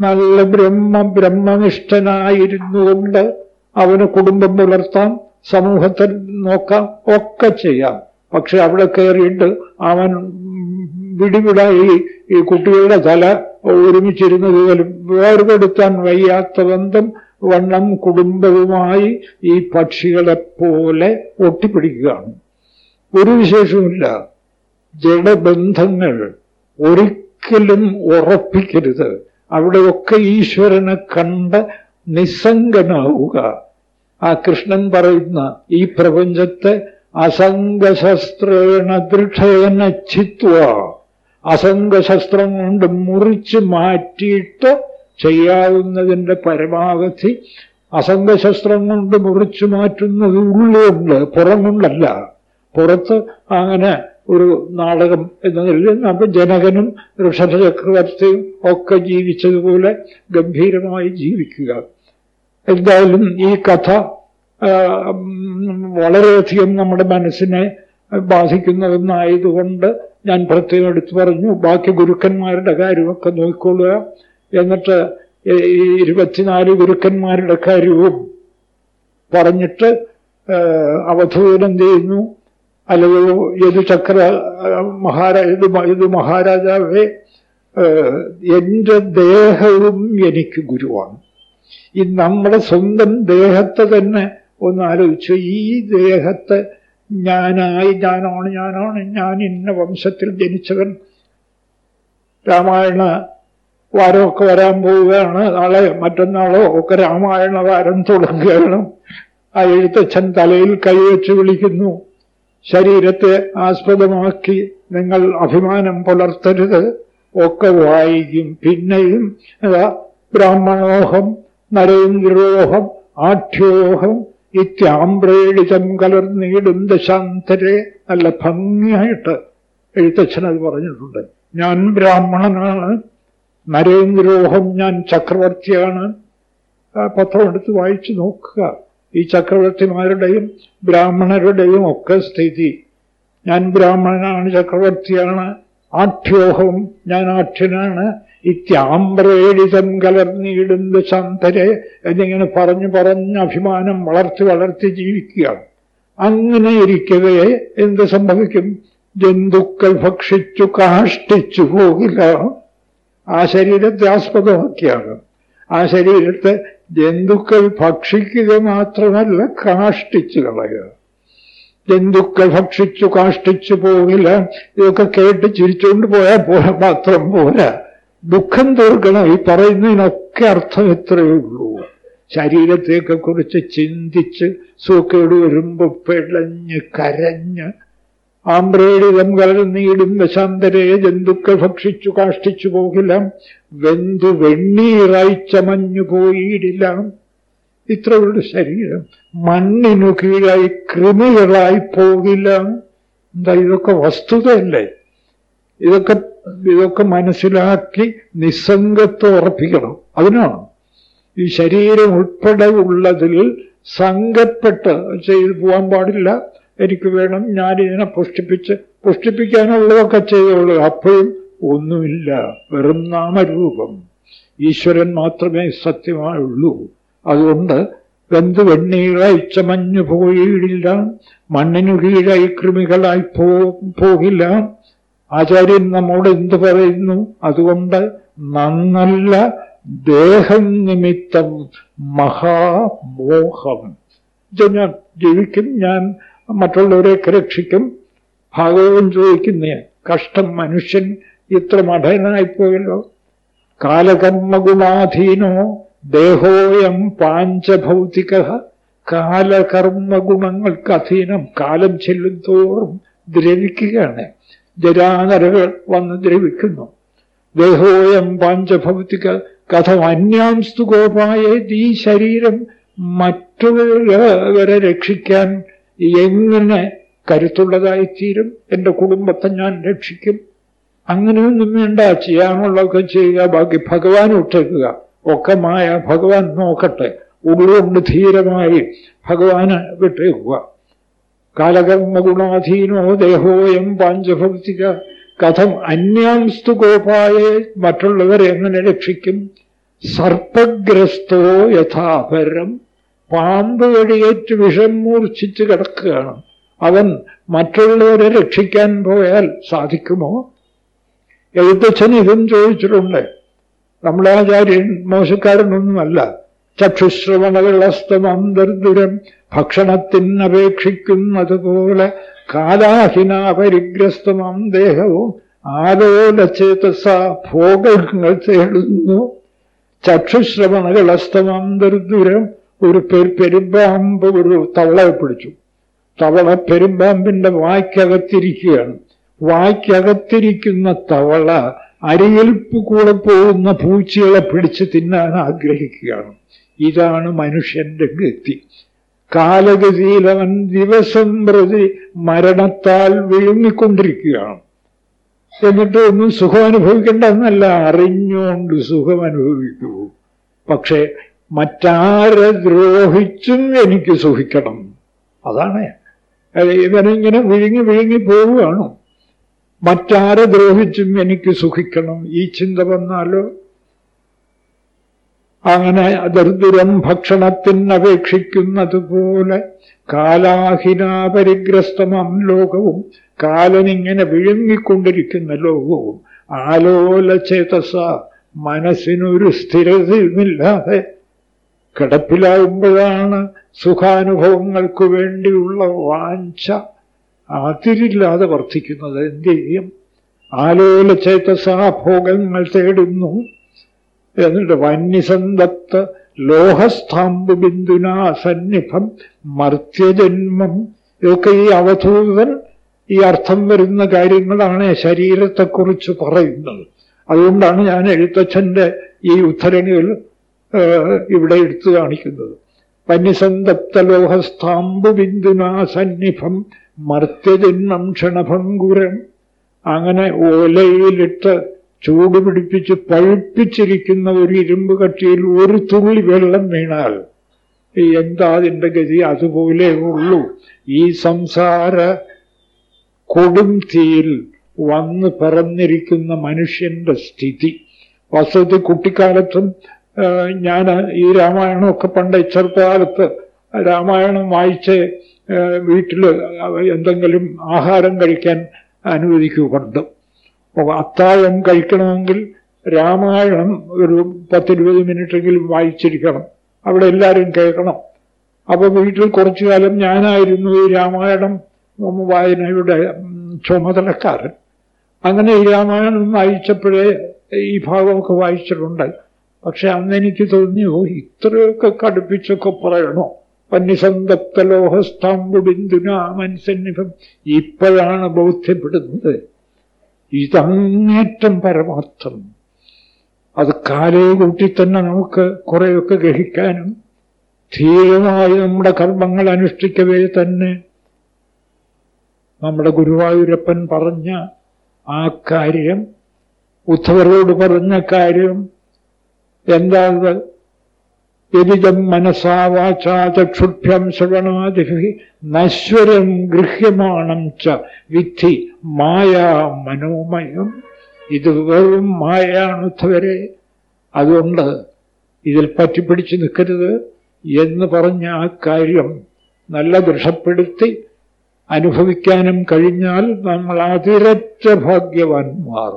നല്ല ബ്രഹ്മ ബ്രഹ്മനിഷ്ഠനായിരുന്നു കൊണ്ട് അവന് കുടുംബം പുലർത്താം സമൂഹത്തിൽ നോക്കാം ഒക്കെ ചെയ്യാം. പക്ഷെ അവിടെ കയറിയിട്ട് അവൻ വിടിവിടായി ഈ കുട്ടികളുടെ തല ഒരുമിച്ചിരുന്നത് പോലും വേർപെടുത്താൻ വയ്യാത്ത ബന്ധം വണ്ണം കുടുംബവുമായി ഈ പക്ഷികളെപ്പോലെ ഒട്ടിപ്പിടിക്കുകയാണ്. ഒരു വിശേഷവുമില്ല. ജഡബന്ധങ്ങൾ ഒരിക്കലും ഉറപ്പിക്കരുത്. അവിടെയൊക്കെ ഈശ്വരനെ കണ്ട് നിസ്സംഗനാവുക. ആ കൃഷ്ണൻ പറയുന്ന ഈ പ്രപഞ്ചത്തെ അസംഗശസ്ത്രേണ ദൃഢേന ചിത്വ അസംഗശസ്ത്രം കൊണ്ട് മുറിച്ച് മാറ്റിയിട്ട് ചെയ്യാവുന്നതിന്റെ പരമാവധി അസംഗശസ്ത്രം കൊണ്ട് മുറിച്ചു മാറ്റുന്നത് ഉള്ളുകൊണ്ട് പുറം കൊണ്ടല്ല പുറത്ത് അങ്ങനെ ഒരു നാടകം എന്ന നിലയിൽ നമ്മൾ ജനകനും ഋഷഭ ചക്രവർത്തിയും ഒക്കെ ജീവിച്ചതുപോലെ ഗംഭീരമായി ജീവിക്കുക. എന്തായാലും ഈ കഥ വളരെയധികം നമ്മുടെ മനസ്സിനെ ബാധിക്കുന്ന ഒന്നായതുകൊണ്ട് ഞാൻ പ്രത്യേകം എടുത്തു പറഞ്ഞു. ബാക്കി ഗുരുക്കന്മാരുടെ കാര്യമൊക്കെ നോക്കിക്കൊള്ളുക. എന്നിട്ട് ഇരുപത്തിനാല് ഗുരുക്കന്മാരുടെ കാര്യവും പറഞ്ഞിട്ട് അവധൂരം ചെയ്യുന്നു? അല്ലെങ്കിൽ യദു ചക്ര മഹാരാജ ഇത് ഇത് മഹാരാജാവേ എന്റെ ദേഹവും എനിക്ക് ഗുരുവാണ്. ഈ നമ്മുടെ സ്വന്തം ദേഹത്തെ തന്നെ ഒന്ന് ആലോചിച്ചു. ഈ ദേഹത്തെ ഞാനായി ഞാനാണ് ഞാനാണ് ഞാൻ ഇന്ന വംശത്തിൽ ജനിച്ചവൻ. രാമായണ വാരമൊക്കെ വരാൻ പോവുകയാണ്. നാളെ മറ്റന്നാളോ ഒക്കെ രാമായണ വാരം തുടങ്ങുകയാണ്. ആ എഴുത്തച്ഛൻ തലയിൽ കൈവച്ച് വിളിക്കുന്നു. ശരീരത്തെ ആസ്പദമാക്കി നിങ്ങൾ അഭിമാനം പുലർത്തരുത്. ഒക്കെ വായിക്കും. പിന്നെയും ബ്രാഹ്മണോഹം നരേന്ദ്രോഹം ആഠ്യോഹം ഇത്യാമ്പ്രേടിതം കലർന്നിടും ദശാന്തരെ. നല്ല ഭംഗിയായിട്ട് എഴുത്തച്ഛൻ അത് പറഞ്ഞിട്ടുണ്ട്. ഞാൻ ബ്രാഹ്മണനാണ്. നരേന്ദ്രോഹം ഞാൻ ചക്രവർത്തിയാണ്. പത്രം എടുത്ത് വായിച്ചു നോക്കുക. ഈ ചക്രവർത്തിമാരുടെയും ബ്രാഹ്മണരുടെയും ഒക്കെ സ്ഥിതി. ഞാൻ ബ്രാഹ്മണനാണ് ചക്രവർത്തിയാണ്. ആഠ്യോഹം ഞാൻ ആഠ്യനാണ്. ഇത്യാമ്പ്രേടിതം കലർന്നിയിടുന്ന ശാന്തരെ എന്നിങ്ങനെ പറഞ്ഞു പറഞ്ഞ് അഭിമാനം വളർത്തി വളർത്തി ജീവിക്കുകയാണ്. അങ്ങനെ ഇരിക്കവേ എന്ത് സംഭവിക്കും? ജന്തുക്കൾ ഭക്ഷിച്ചു കാഷ്ടിച്ചു പോകില്ല. ആ ശരീരത്തെ ആസ്പദമാക്കിയാണ് ആ ശരീരത്തെ ജന്തുക്കൾ ഭക്ഷിക്കുക മാത്രമല്ല കാഷ്ടിച്ചു കളയുക. ജന്തുക്കൾ ഭക്ഷിച്ചു കാഷ്ടിച്ചു പോകില്ല. ഇതൊക്കെ കേട്ട് ചിരിച്ചുകൊണ്ട് പോയാൽ പോരാ മാത്രം പോരാ. ദുഃഖം തീർക്കണം ഈ പറയുന്നതിനൊക്കെ അർത്ഥം എത്രയേ ഉള്ളൂ. ശരീരത്തെയൊക്കെ കുറിച്ച് ചിന്തിച്ച് സൂക്കേട് വരുമ്പോൾ പിഴഞ്ഞ് കരഞ്ഞ് ആമ്പ്രേടിതം കലർന്നീടും വശാന്തരെ ജന്തുക്കൾ ഭക്ഷിച്ചു കാഷ്ടിച്ചു പോകില്ല. വെന്തു വെണ്ണീറായി ചമഞ്ഞു പോയിടില്ല. ഇത്രയുള്ള ശരീരം മണ്ണിനു കീഴായി കൃമികളായി പോകില്ല. എന്താ ഇതൊക്കെ വസ്തുതയല്ലേ? ഇതൊക്കെ ഇതൊക്കെ മനസ്സിലാക്കി നിസ്സംഗത്വം ഉറപ്പിക്കണം. അതിനാണ് ഈ ശരീരം ഉൾപ്പെടെ ഉള്ളതിൽ സംഘപ്പെട്ട് ചെയ്തു പോകാൻ പാടില്ല. എനിക്ക് വേണം ഞാനിതിനെ പുഷ്ടിപ്പിച്ച് പുഷ്ടിപ്പിക്കാനുള്ളതൊക്കെ ചെയ്തോളൂ അപ്പോഴും ഒന്നുമില്ല. വെറും നാമരൂപം. ഈശ്വരൻ മാത്രമേ സത്യമായുള്ളൂ. അതുകൊണ്ട് വെന്ത് വെണ്ണീറായി ചമഞ്ഞു പോയിടില്ല മണ്ണിനു കീഴായി കൃമികളായി പോകില്ല. ആചാര്യൻ നമ്മോട് എന്ത് പറയുന്നു? അതുകൊണ്ട് നന്നല്ല ദേഹം നിമിത്തം മഹാമോഹം. ഞാൻ ജീവിക്കും. ഞാൻ മറ്റുള്ളവരെയൊക്കെ രക്ഷിക്കും. ഭാഗവതം ചോദിക്കുന്ന കഷ്ടം മനുഷ്യൻ ഇത്ര മഠനായിപ്പോയല്ലോ. കാലകർമ്മഗുണാധീനോ ദേഹോയം പാഞ്ചഭൗതിക. കാലകർമ്മഗുണങ്ങൾക്ക് അധീനം കാലം ചെല്ലും തോറും ദ്രവിക്കുകയാണ്. ജരാനരകൾ വന്ന് ദ്രവിക്കുന്നു. ദേഹോയം പാഞ്ചഭൗതിക. കഥം അന്യാംസ്തു ഗോപായ ഈ ശരീരം മറ്റുള്ളവരെ രക്ഷിക്കാൻ എങ്ങനെ കരുത്തുള്ളതായിത്തീരും? എന്റെ കുടുംബത്തെ ഞാൻ രക്ഷിക്കും. അങ്ങനെയൊന്നും വേണ്ട. ചെയ്യാനുള്ളതൊക്കെ ചെയ്യുക. ബാക്കി ഭഗവാൻ ഉട്ടേക്കുക ഒക്കെ മായ. ഭഗവാൻ നോക്കട്ടെ. ഉള്ളുകൊണ്ട് ധീരമായി ഭഗവാന് വിട്ടേക്കുക. കാലകർമ്മ ഗുണാധീനോ ദേഹോയം പാഞ്ചഭക്തിക കഥം അന്യാംസ്തു ഗോപായെ മറ്റുള്ളവരെ എങ്ങനെ രക്ഷിക്കും? സർപ്പഗ്രസ്തോ യഥാപരം പാമ്പ് കടിയേറ്റ് വിഷം മൂർച്ഛിച്ച് കിടക്കുകയാണ്. അവൻ മറ്റുള്ളവരെ രക്ഷിക്കാൻ പോയാൽ സാധിക്കുമോ? എഴുത്തച്ഛൻ ഇതും ചോദിച്ചിട്ടുണ്ട്. നമ്മുടെ ആചാര്യൻ മോശക്കാരനൊന്നുമല്ല. ചക്ഷുശ്രവണകളസ്തമന്തർദുരം ഭക്ഷണത്തിനപേക്ഷിക്കുന്നതുപോലെ കാലാഹിന പരിഗ്രസ്തമം ദേഹവും ആലോലചേതസ ഭോഗങ്ങൾ തേടുന്നു. ചക്ഷുശ്രവണകളസ്തമന്തർദുരം ഒരു പെരുമ്പാമ്പ് ഒരു തവളയെ പിടിച്ചു. തവള പെരുമ്പാമ്പിന്റെ വായ്ക്കകത്തിരിക്കുകയാണ്. വായ്ക്കകത്തിരിക്കുന്ന തവള അരിയൽപ്പ് കൂടെ പോകുന്ന പൂച്ചകളെ പിടിച്ച് തിന്നാൻ ആഗ്രഹിക്കുകയാണ്. ഇതാണ് മനുഷ്യന്റെ ഗതി. കാലഗതിയിൽ അവൻ ദിവസം പ്രതി മരണത്താൽ വിഴുങ്ങിക്കൊണ്ടിരിക്കുകയാണ്. എന്നിട്ട് ഒന്നും സുഖം അനുഭവിക്കേണ്ടെന്നല്ല അറിഞ്ഞുകൊണ്ട് സുഖം അനുഭവിക്കൂ പക്ഷെ മറ്റാരെ ദ്രോഹിച്ചും എനിക്ക് സുഖിക്കണം. അതാണ്. ഇവനിങ്ങനെ വിഴുങ്ങി വിഴുങ്ങി പോവുകയാണ്. മറ്റാരെ ദ്രോഹിച്ചും എനിക്ക് സുഖിക്കണം. ഈ ചിന്ത വന്നാലോ? അങ്ങനെ ദർദുരം ഭക്ഷണത്തിനപേക്ഷിക്കുന്നത് പോലെ കാലാഹിനാപരിഗ്രസ്തമം ലോകവും കാലനിങ്ങനെ വിഴുങ്ങിക്കൊണ്ടിരിക്കുന്ന ലോകവും ആലോല ചേതസ മനസ്സിനൊരു സ്ഥിരതയുമില്ലാതെ കിടപ്പിലാകുമ്പോഴാണ് സുഖാനുഭവങ്ങൾക്ക് വേണ്ടിയുള്ള വാഞ്ച അതിരില്ലാതെ വർദ്ധിക്കുന്നത് എന്ത് ചെയ്യും? ആലോല ചേതസാഭോഗങ്ങൾ തേടുന്നു. എന്നിട്ട് വന്യസന്തപ്ത ലോഹസ്ഥാമ്പ് ബിന്ദുനാ സന്നിഭം മർത്യജന്മം. ഇതൊക്കെ ഈ അവധൂതൻ ഈ അർത്ഥം വരുന്ന കാര്യങ്ങളാണ് ശരീരത്തെക്കുറിച്ച് പറയുന്നത്. അതുകൊണ്ടാണ് ഞാൻ എഴുത്തച്ഛന്റെ ഈ ഉദ്ധരണികൾ ഇവിടെ എടുത്തു കാണിക്കുന്നത്. വന്യസന്തപ്ത ലോഹസ്ഥാമ്പു ബിന്ദുനാ സന്നിഭം മർത്യജന്മം ഗുരം. അങ്ങനെ ഓലയിലിട്ട് ചൂടുപിടിപ്പിച്ച് പഴുപ്പിച്ചിരിക്കുന്ന ഒരു ഇരുമ്പ് കട്ടിയിൽ ഒരു തുള്ളി വെള്ളം വീണാൽ എന്താ അതിന്റെ ഗതി? അതുപോലെ ഉള്ളൂ. ഈ സംസാര കൊടും തീയിൽ വന്ന് പറന്നിരിക്കുന്ന മനുഷ്യന്റെ സ്ഥിതി. വസതി കുട്ടിക്കാലത്തും ഞാൻ ഈ രാമായണമൊക്കെ പണ്ട് ചെറുപ്പകാലത്ത് രാമായണം വായിച്ച് വീട്ടിൽ എന്തെങ്കിലും ആഹാരം കഴിക്കാൻ അനുവദിക്കൂ പണ്ട് അത്താഴം കഴിക്കണമെങ്കിൽ രാമായണം ഒരു പത്തിരുപത് മിനിറ്റെങ്കിലും വായിച്ചിരിക്കണം. അവിടെ എല്ലാവരും കേൾക്കണം. അപ്പൊ വീട്ടിൽ കുറച്ചു കാലം ഞാനായിരുന്നു ഈ രാമായണം വായനയുടെ ചുമതലക്കാരൻ. അങ്ങനെ ഈ രാമായണം വായിച്ചപ്പോഴേ ഈ ഭാഗമൊക്കെ വായിച്ചിട്ടുണ്ട്. പക്ഷെ അന്ന് എനിക്ക് തോന്നിയോ ഇത്രയൊക്കെ കടുപ്പിച്ചൊക്കെ പറയണോ? പന്നിസന്തപ്ത ലോഹസ്താമ്പുബിന്ദുന മനസ്സന്നിഭം ഇപ്പോഴാണ് ബോധ്യപ്പെടുന്നത്. ഇതങ്ങേറ്റം പരമാർത്ഥം. അത് കാലേ കൂട്ടി തന്നെ നമുക്ക് കുറെയൊക്കെ ഗ്രഹിക്കാനും ധീരമായി നമ്മുടെ കർമ്മങ്ങൾ അനുഷ്ഠിക്കവേ തന്നെ. നമ്മുടെ ഗുരുവായൂരപ്പൻ പറഞ്ഞ ആ കാര്യം ഉദ്ധവരോട് പറഞ്ഞ കാര്യം എന്താണ് യതിജം മനസാ വാചാ ചക്ഷുഭ്യം ശ്രവണാദിഭി നശ്വരം ഗൃഹ്യമാണം ച വിധി മായാ മനോമയം. ഇത് വെറും മായാണ് ഉദ്ധവരെ അതുകൊണ്ട് ഇതിൽ പറ്റിപ്പിടിച്ച് നിൽക്കരുത് എന്ന് പറഞ്ഞ ആ കാര്യം നല്ല ദൃഢപ്പെടുത്തി അനുഭവിക്കാനും കഴിഞ്ഞാൽ നമ്മൾ അതിരറ്റ ഭാഗ്യവാന്മാർ.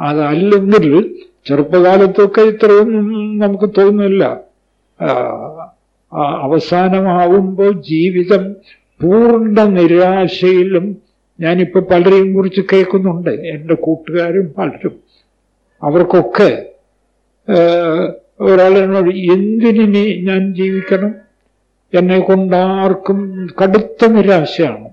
അതല്ലെങ്കിൽ ചെറുപ്പകാലത്തൊക്കെ ഇത്രയൊന്നും നമുക്ക് തോന്നില്ല അവസാനമാവുമ്പോൾ ജീവിതം പൂർണ നിരാശയിലും ഞാനിപ്പോൾ പലരെയും കുറിച്ച് കേൾക്കുന്നുണ്ട്. എന്റെ കൂട്ടുകാരും പലരും. അവർക്കൊക്കെ ഒരാളിനോട് എന്തിനെ ഞാൻ ജീവിക്കണം? എന്നെ കൊണ്ടാർക്കും കടുത്ത നിരാശയാണ്.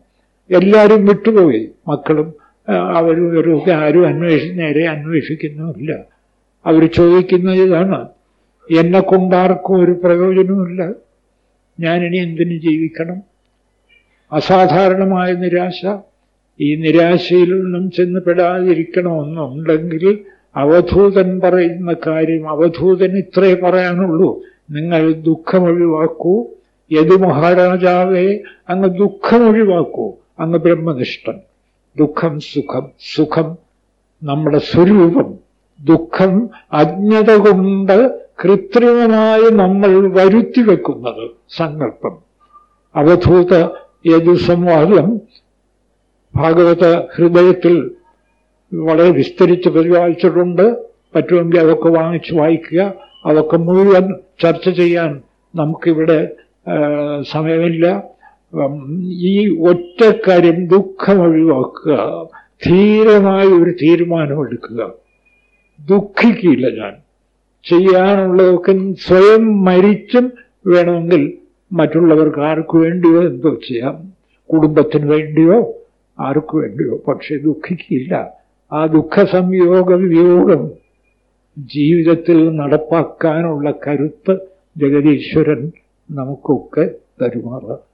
എല്ലാവരും വിട്ടുപോയി. മക്കളും അവരും ഒരു ആരും അന്വേഷിച്ച് നേരെ അന്വേഷിക്കുന്നുമില്ല. അവർ ചോദിക്കുന്ന ഇതാണ്. എന്നെ കൊണ്ടാർക്കും ഒരു പ്രയോജനവുമില്ല. ഞാനിനി എന്തിനു ജീവിക്കണം? അസാധാരണമായ നിരാശ. ഈ നിരാശയിലൊന്നും ചെന്ന് പെടാതിരിക്കണമെന്നുണ്ടെങ്കിൽ അവധൂതൻ പറയുന്ന കാര്യം അവധൂതൻ ഇത്രേ പറയാനുള്ളൂ. നിങ്ങൾ ദുഃഖം ഒഴിവാക്കൂ യദു മഹാരാജാവേ അങ്ങ് ദുഃഖം ഒഴിവാക്കൂ അങ്ങ് ബ്രഹ്മനിഷ്ഠൻ. ദുഃഖം സുഖം സുഖം നമ്മുടെ സ്വരൂപം. ദുഃഖം അജ്ഞത കൊണ്ട് കൃത്രിമമായി നമ്മൾ വരുത്തി വെക്കുന്നത് സങ്കല്പം. അവധൂത ഏതു സംവാദം ഭാഗവത ഹൃദയത്തിൽ വളരെ വിസ്തരിച്ച് പരിപാലിച്ചിട്ടുണ്ട്. പറ്റുമെങ്കിൽ അതൊക്കെ വാങ്ങിച്ച് വായിക്കുക. അതൊക്കെ മുഴുവൻ ചർച്ച ചെയ്യാൻ നമുക്കിവിടെ സമയമില്ല. ഈ ഒറ്റ കാര്യം ദുഃഖം ഒഴിവാക്കുക. ധീരമായ ഒരു തീരുമാനമെടുക്കുക ദുഃഖിക്കില്ല ഞാൻ. ചെയ്യാനുള്ളതൊക്കെ സ്വയം മരിച്ചും വേണമെങ്കിൽ മറ്റുള്ളവർക്ക് ആർക്കു വേണ്ടിയോ എന്തോ ചെയ്യാം. കുടുംബത്തിന് വേണ്ടിയോ ആർക്കു വേണ്ടിയോ. പക്ഷെ ദുഃഖിക്കില്ല. ആ ദുഃഖ സംയോഗ വിയോഗം ജീവിതത്തിൽ നടപ്പാക്കാനുള്ള കരുത്ത് ജഗതീശ്വരൻ നമുക്കൊക്കെ തരുമാറാം